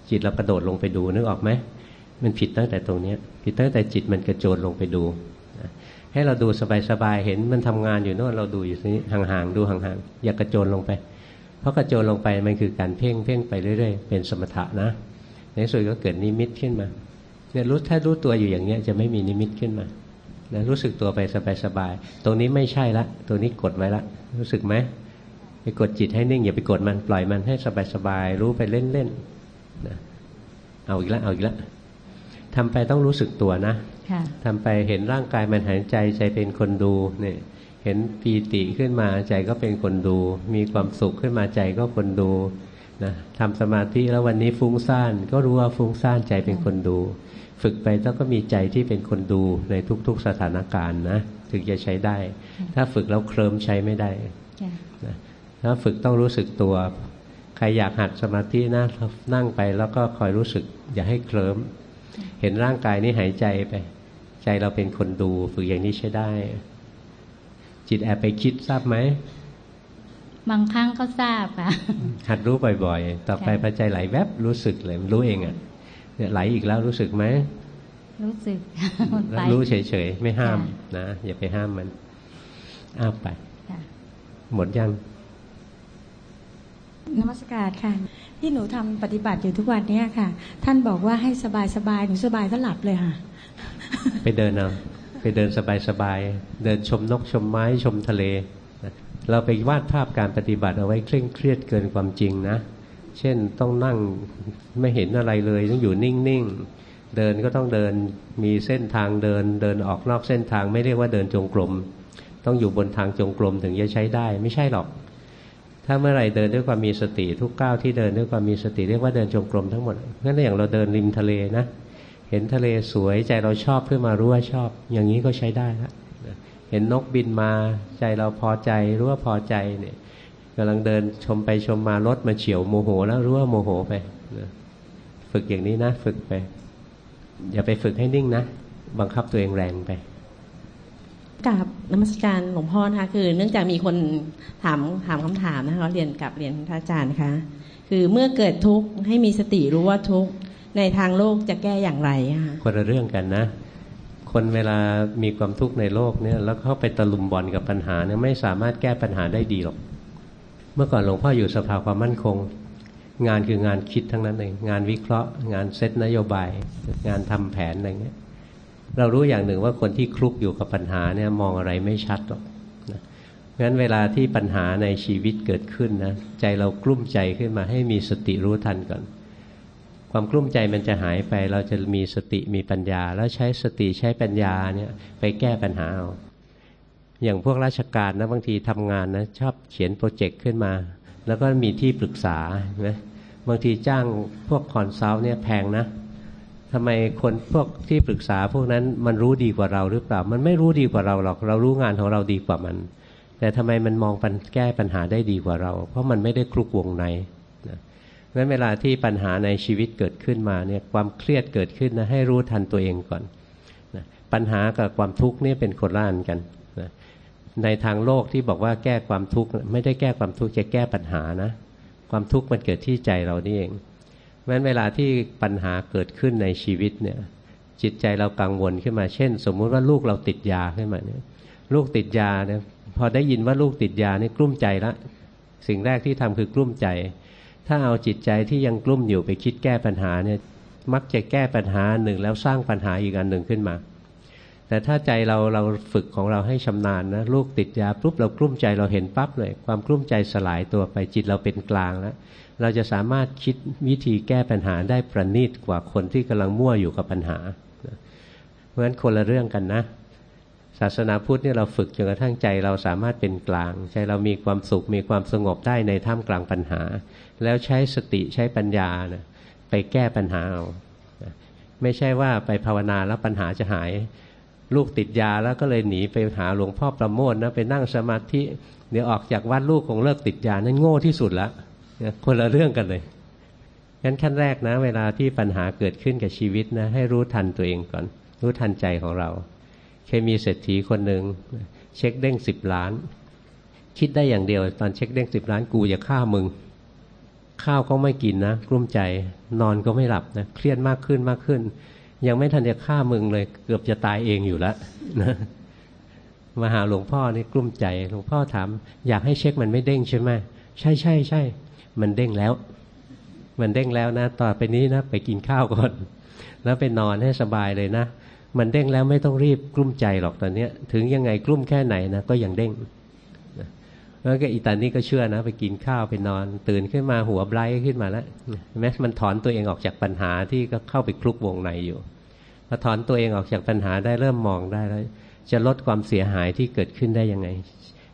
จิตเรากระโดดลงไปดูนึกออกไหมมันผิดตั้งแต่ตรงนี้ผิดตั้งแต่จิตมันกระโจนลงไปดูให้เราดูสบายๆเห็นมันทำงานอยู่โน่นเราดูอยู่นี้ห่างๆดูห่างๆอย่ากระโจนลงไป เพราะกระโจนลงไปมันคือการเพ่งเพ่งไปเรื่อย ๆ เป็นสมถะนะในสุดก็เกิดนิมิตขึ้นมาเนี่ยรู้ถ้ารู้ตัวอยู่อย่างเนี้ยจะไม่มีนิมิตขึ้นมานะรู้สึกตัวไปสบายๆตรงนี้ไม่ใช่ละ ตัวนี้กดไว้ละรู้สึกไหมไปกดจิตให้นิ่งอย่าไปกดมันปล่อยมันให้สบายๆรู้ไปเล่นๆ เอาอีกแล้วเอาอีกแล้วทำไปต้องรู้สึกตัวนะทำไปเห็นร่างกายมันหายใจใจเป็นคนดูเนี่ยเห็นปีติขึ้นมาใจก็เป็นคนดู มีความสุขขึ้นมาใจก็คนดูนะทำสมาธิแล้ววันนี้ฟุ้งซ่านก็รู้ว่าฟุ้งซ่านใจเป็นคนดู ฝึกไปแล้วก็มีใจที่เป็นคนดูในทุกๆสถานการณ์นะถึงจะใช้ได้ ถ้าฝึกแล้วเคลิมใช้ไม่ได้นะถ้าฝึกต้องรู้สึกตัว ใครอยากหัดสมาธินะนั่งไปแล้วก็คอยรู้สึก อย่าให้เคลิมเห็นร่างกายนี้หายใจไป ใจเราเป็นคนดูฝึกอย่างนี้ใช้ได้ จิตแอบไปคิดทราบไหมบางครั้งก็ทราบค่ะหัดรู้บ่อยๆ ต่อไปพอใจไหลแวบรู้สึกเลยรู้เองอะ่ะเนี่ยไหลอีกแล้วรู้สึกไหมรู้สึกรู้เฉยๆ ไม่ห้ามนะ อย่าไปห้ามมันอ้าไป หมดยัง นมัสการค่ะ ที่หนูทำปฏิบัติอยู่ทุกวันนี้ค่ะ ท่านบอกว่าให้สบายสบายหนูสบายก็หลับเลยค่ะ ไปเดินเอาไปเดินสบายสบายเดินชมนกชมไม้ชมทะเล เราไปวาดภาพการปฏิบัติเอาไว้เคร่งเครียดเกินความจริงนะ เช่นต้องนั่งไม่เห็นอะไรเลยต้องอยู่นิ่งๆ เดินก็ต้องเดินมีเส้นทางเดิน เดินออกนอกเส้นทางไม่เรียกว่าเดินจงกรม ต้องอยู่บนทางจงกรมถึงจะใช้ได้ไม่ใช่หรอก ถ้าเมื่อไหร่เดินด้วยความมีสติทุกก้าวที่เดินด้วยความมีสติเรียกว่าเดินจงกรมทั้งหมดงั้นอย่างเราเดินริมทะเลนะ เห็นทะเลสวยใจเราชอบเพื่อมารู้ว่าชอบ อย่างนี้ก็ใช้ได้แล้วเห็นนกบินมาใจเราพอใจรู้ว่าพอใจเนี่ยกำลังเดินชมไปชมมารถมาเฉียวโมโห แล้วรู้ว่าโมโหไปนะฝึกอย่างนี้นะ ฝึกไป อย่าไปฝึกให้นิ่งนะ บังคับตัวเองแรงไป กับนมัสการหลวงพ่อนะคะคือ เนื่องจากมีคนถามถามคำถามนะคะเรียนกับเรียนพระอาจารย์ะคะคือเมื่อเกิดทุกข์ให้มีสติรู้ว่าทุกข์ในทางโลกจะแก้อย่างไรคะคนละเรื่องกันนะ คนเวลามีความทุกข์ในโลกเนี่ย แล้วเข้าไปตะลุมบอลกับปัญหาเนี่ยไม่สามารถแก้ปัญหาได้ดีหรอก เมื่อก่อนหลวงพ่ออยู่สภาความมั่นคง งานคืองานคิดทั้งนั้นเองงานวิเคราะห์ งานเซตนโยบาย งานทำแผนอะไรเงี้ย เรารู้อย่างหนึ่งว่าคนที่คลุกอยู่กับปัญหาเนี่ยมองอะไรไม่ชัดหรอกนะงั้นเวลาที่ปัญหาในชีวิตเกิดขึ้นนะใจเรากลุ้มใจขึ้นมาให้มีสติรู้ทันก่อน ความกลุ้มใจมันจะหายไป เราจะมีสติมีปัญญา แล้วใช้สติใช้ปัญญาเนี่ยไปแก้ปัญหาเอาอย่างพวกราชการนะบางทีทำงานนะชอบเขียน project ขึ้นมา แล้วก็มีที่ปรึกษานะบางทีจ้างพวก consult เนี่ยแพงนะ ทำไมคนพวกที่ปรึกษาพวกนั้นมันรู้ดีกว่าเราหรือเปล่า มันไม่รู้ดีกว่าเราหรอก เรารู้งานของเราดีกว่ามัน แต่ทำไมมันมองปัญแก้ปัญหาได้ดีกว่าเรา เพราะมันไม่ได้คลุกวงในนะงั้นเวลาที่ปัญหาในชีวิตเกิดขึ้นมาเนี่ยความเครียดเกิดขึ้นนะให้รู้ทันตัวเองก่อนนะปัญหากับความทุกข์นี่เป็นคนละอันกันนะในทางโลกที่บอกว่าแก้ความทุกข์ไม่ได้แก้ความทุกข์จะแก้ปัญหานะ ความทุกข์มันเกิดที่ใจเรานี่เอง ราะฉะนั้นเวลาที่ปัญหาเกิดขึ้นในชีวิตเนี่ย จิตใจเรากังวลขึ้นมา เช่น สมมุติว่าลูกเราติดยาขึ้นมาเนี่ยลูกติดยาเนี่ยพอได้ยินว่าลูกติดยานี่กลุ้มใจละสิ่งแรกที่ทำคือกลุ้มใจ ถ้าเอาจิตใจที่ยังกลุ้มอยู่ไปคิดแก้ปัญหาเนี่ยมักจะแก้ปัญหาหนึ่งแล้วสร้างปัญหาอีกอันหนึ่งขึ้นมา แต่ถ้าใจเราเราฝึกของเราให้ชำนาญนะลูกติดยาปุ๊บเรากลุ้มใจเราเห็นปั๊บเลยความกลุ้มใจสลายตัวไปจิตเราเป็นกลางแล้ว เราจะสามารถคิดวิธีแก้ปัญหาได้ประณีตกว่าคนที่กำลังมั่วอยู่กับปัญหา เพราะฉะนั้นคนละเรื่องกันนะ ศาสนาพุทธเนี่ยเราฝึกจนกระทั่งใจเราสามารถเป็นกลาง ใจเรามีความสุขมีความสงบได้ในท่ามกลางปัญหา แล้วใช้สติใช้ปัญญานะไปแก้ปัญหาเอาไม่ใช่ว่าไปภาวนาแล้วปัญหาจะหาย ลูกติดยาแล้วก็เลยหนีไปหาหลวงพ่อประโมทนะไปนั่งสมาธิเดี๋ยวออกจากวัดลูกคงเลิกติดยานั่นโง่ที่สุดแล้ว คนละเรื่องกันเลยงั้นขั้นแรกนะ เวลาที่ปัญหาเกิดขึ้นกับชีวิตนะ ให้รู้ทันตัวเองก่อน รู้ทันใจของเรา เคยมีเศรษฐีคนหนึ่งเช็คเด้งสิบล้าน คิดได้อย่างเดียว ตอนเช็คเด้งสิบล้านกูจะฆ่ามึง ข้าวก็ไม่กินนะกลุ้มใจ นอนก็ไม่หลับนะเครียดมากขึ้นมากขึ้น ยังไม่ทันจะฆ่ามึงเลย เกือบจะตายเองอยู่แล้วนะมาหาหลวงพ่อนี่กลุ้มใจ หลวงพ่อถาม อยากให้เช็คมันไม่เด้งใช่ไหมใช่ใช่ใช่ มันเด้งแล้ว มันเด้งแล้วนะต่อไปนี้นะไปกินข้าวก่อน แล้วไปนอนให้สบายเลยนะ มันเด้งแล้วไม่ต้องรีบกลุ้มใจหรอกตอนนี้ถึงยังไงกลุ้มแค่ไหนนะก็ยังเด้งแล้วก็อีตานี้ก็เชื่อนะ ไปกินข้าวไปนอน ตื่นขึ้นมาหัวไบรท์ขึ้นมาแล้วแม้มันถอนตัวเองออกจากปัญหาที่ก็เข้าไปคลุกวงในอยู่พอถอนตัวเองออกจากปัญหาได้เริ่มมองได้แล้วจะลดความเสียหายที่เกิดขึ้นได้ยังไง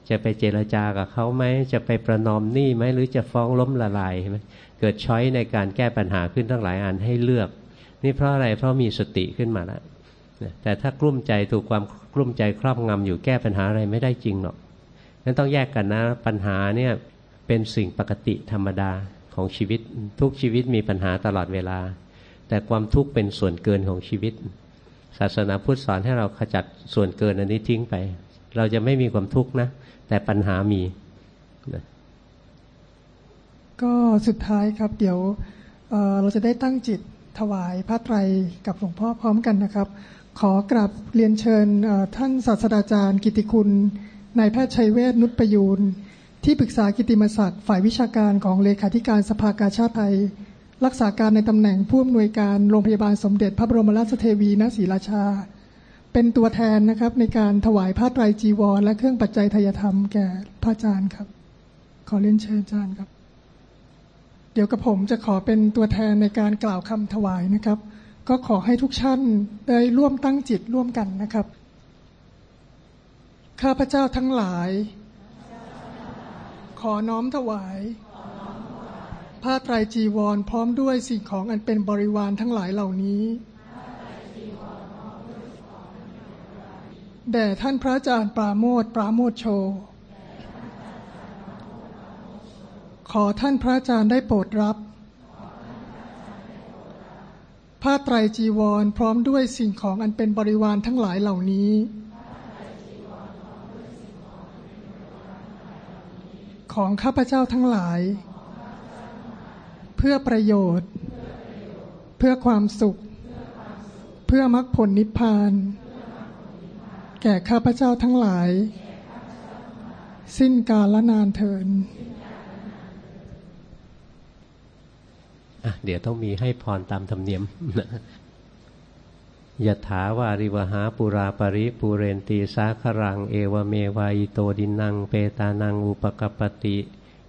จะไปเจรจากับเขาไหมจะไปประนอมหนี้ไหมหรือจะฟ้องล้มละลายไหมเกิดช้อยในการแก้ปัญหาขึ้นทั้งหลายอันให้เลือก นี่เพราะอะไรเพราะมีสติขึ้นมาแล้วแต่ถ้ากลุ้มใจถูกความกลุ้มใจครอบงำอยู่แก้ปัญหาอะไรไม่ได้จริงหรอกนั้นต้องแยกกันนะปัญหาเนี่ยเป็นสิ่งปกติธรรมดาของชีวิตทุกชีวิตมีปัญหาตลอดเวลา แต่ความทุกข์เป็นส่วนเกินของชีวิต ศาสนาพุทธสอนให้เราขจัดส่วนเกินอันนี้ทิ้งไป เราจะไม่มีความทุกข์นะ แต่ปัญหามีนะก็สุดท้ายครับ เดี๋ยวเเราจะได้ตั้งจิตถวายพระไตรกับหลวงพ่อพร้อมกันนะครับ ขอกราบเรียนเชิญท่านศาสตราจารย์ กิติคุณนายแพทย์ชัยเวชนุชประยูนที่ปรึกษากิติมศักดิ์ฝ่ายวิชาการของเลขาธิการสภากาชาติไทย รักษาการในตำแหน่งผู้อำนวยการโรงพยาบาลสมเด็จพระบรมราชเทวีณศรีราชา เป็นตัวแทนนะครับ ในการถวายผ้าไตรจีวร และเครื่องปัจจัยทยธรรมแก่พระอาจารย์ครับ ขอเรียนเชิญอาจารย์ครับ เดี๋ยวกับผมจะขอเป็นตัวแทนในการกล่าวคำถวายนะครับ ก็ขอให้ทุกท่านได้ร่วมตั้งจิตร่วมกันนะครับ ข้าพเจ้าทั้งหลาย ขอน้อมถวายผ้าไตรจีวร พร้อมด้วยสิ่งของอันเป็นบริวารทั้งหลายเหล่านี้ แด่ท่านพระอาจารย์ปราโมทปราโมทโช ขอท่านพระอาจารย์ได้โปรดรับ ผ้าไตรจีวรพร้อมด้วยสิ่งของอันเป็นบริวารทั้งหลายเหล่านี้ ของข้าพเจ้าทั้งหลาย เพื่อประโยชน์ เพื่อความสุข เพื่อมรรคผลนิพพาน แก่ข้าพเจ้าทั้งหลาย สิ้นกาลนานเทินเดี๋ยวต้องมีให้พรตามธรรมเนียมยถาวาริวหาปุราปริปูเรนตีสาครัง เอวเมวายโตดินัง เปตานังอุปกปติ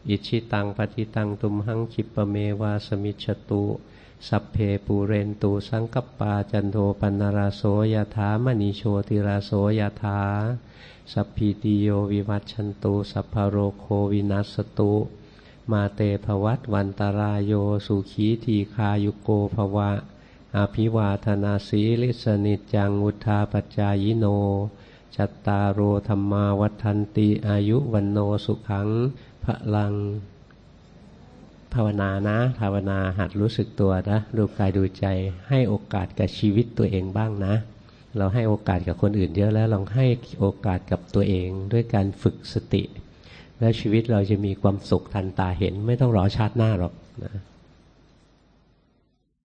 อิจฉิตังปัตถิตังตุมหัง ขิปปเมวะ สมิชฌตุ สัพเพปูเรนตุ สังกัปปาจันโทปัณณรโสยถามณีโชติรโสยถาสัพพีติโยวิวัชชันตุสัพพโรโควินัสสตุ มาเตภวัตวันตราโยสุขีทีฆายุโกภวะ อภิวาทนสีลิสสะ นิจจังวุฑฒาปจายิโน จัตตารโอธรรมาวัฒนติอายุวันโนสุขังพระลัง ภาวนานะ ภาวนาหัดรู้สึกตัวนะดูกายดูใจ ให้โอกาสกับชีวิตตัวเองบ้างนะ เราให้โอกาสกับคนอื่นเยอะแล้วลองให้โอกาสกับตัวเองด้วยการฝึกสติ แล้วชีวิตเราจะมีความสุขทันตาเห็นไม่ต้องรอชาติหน้าหรอกนะ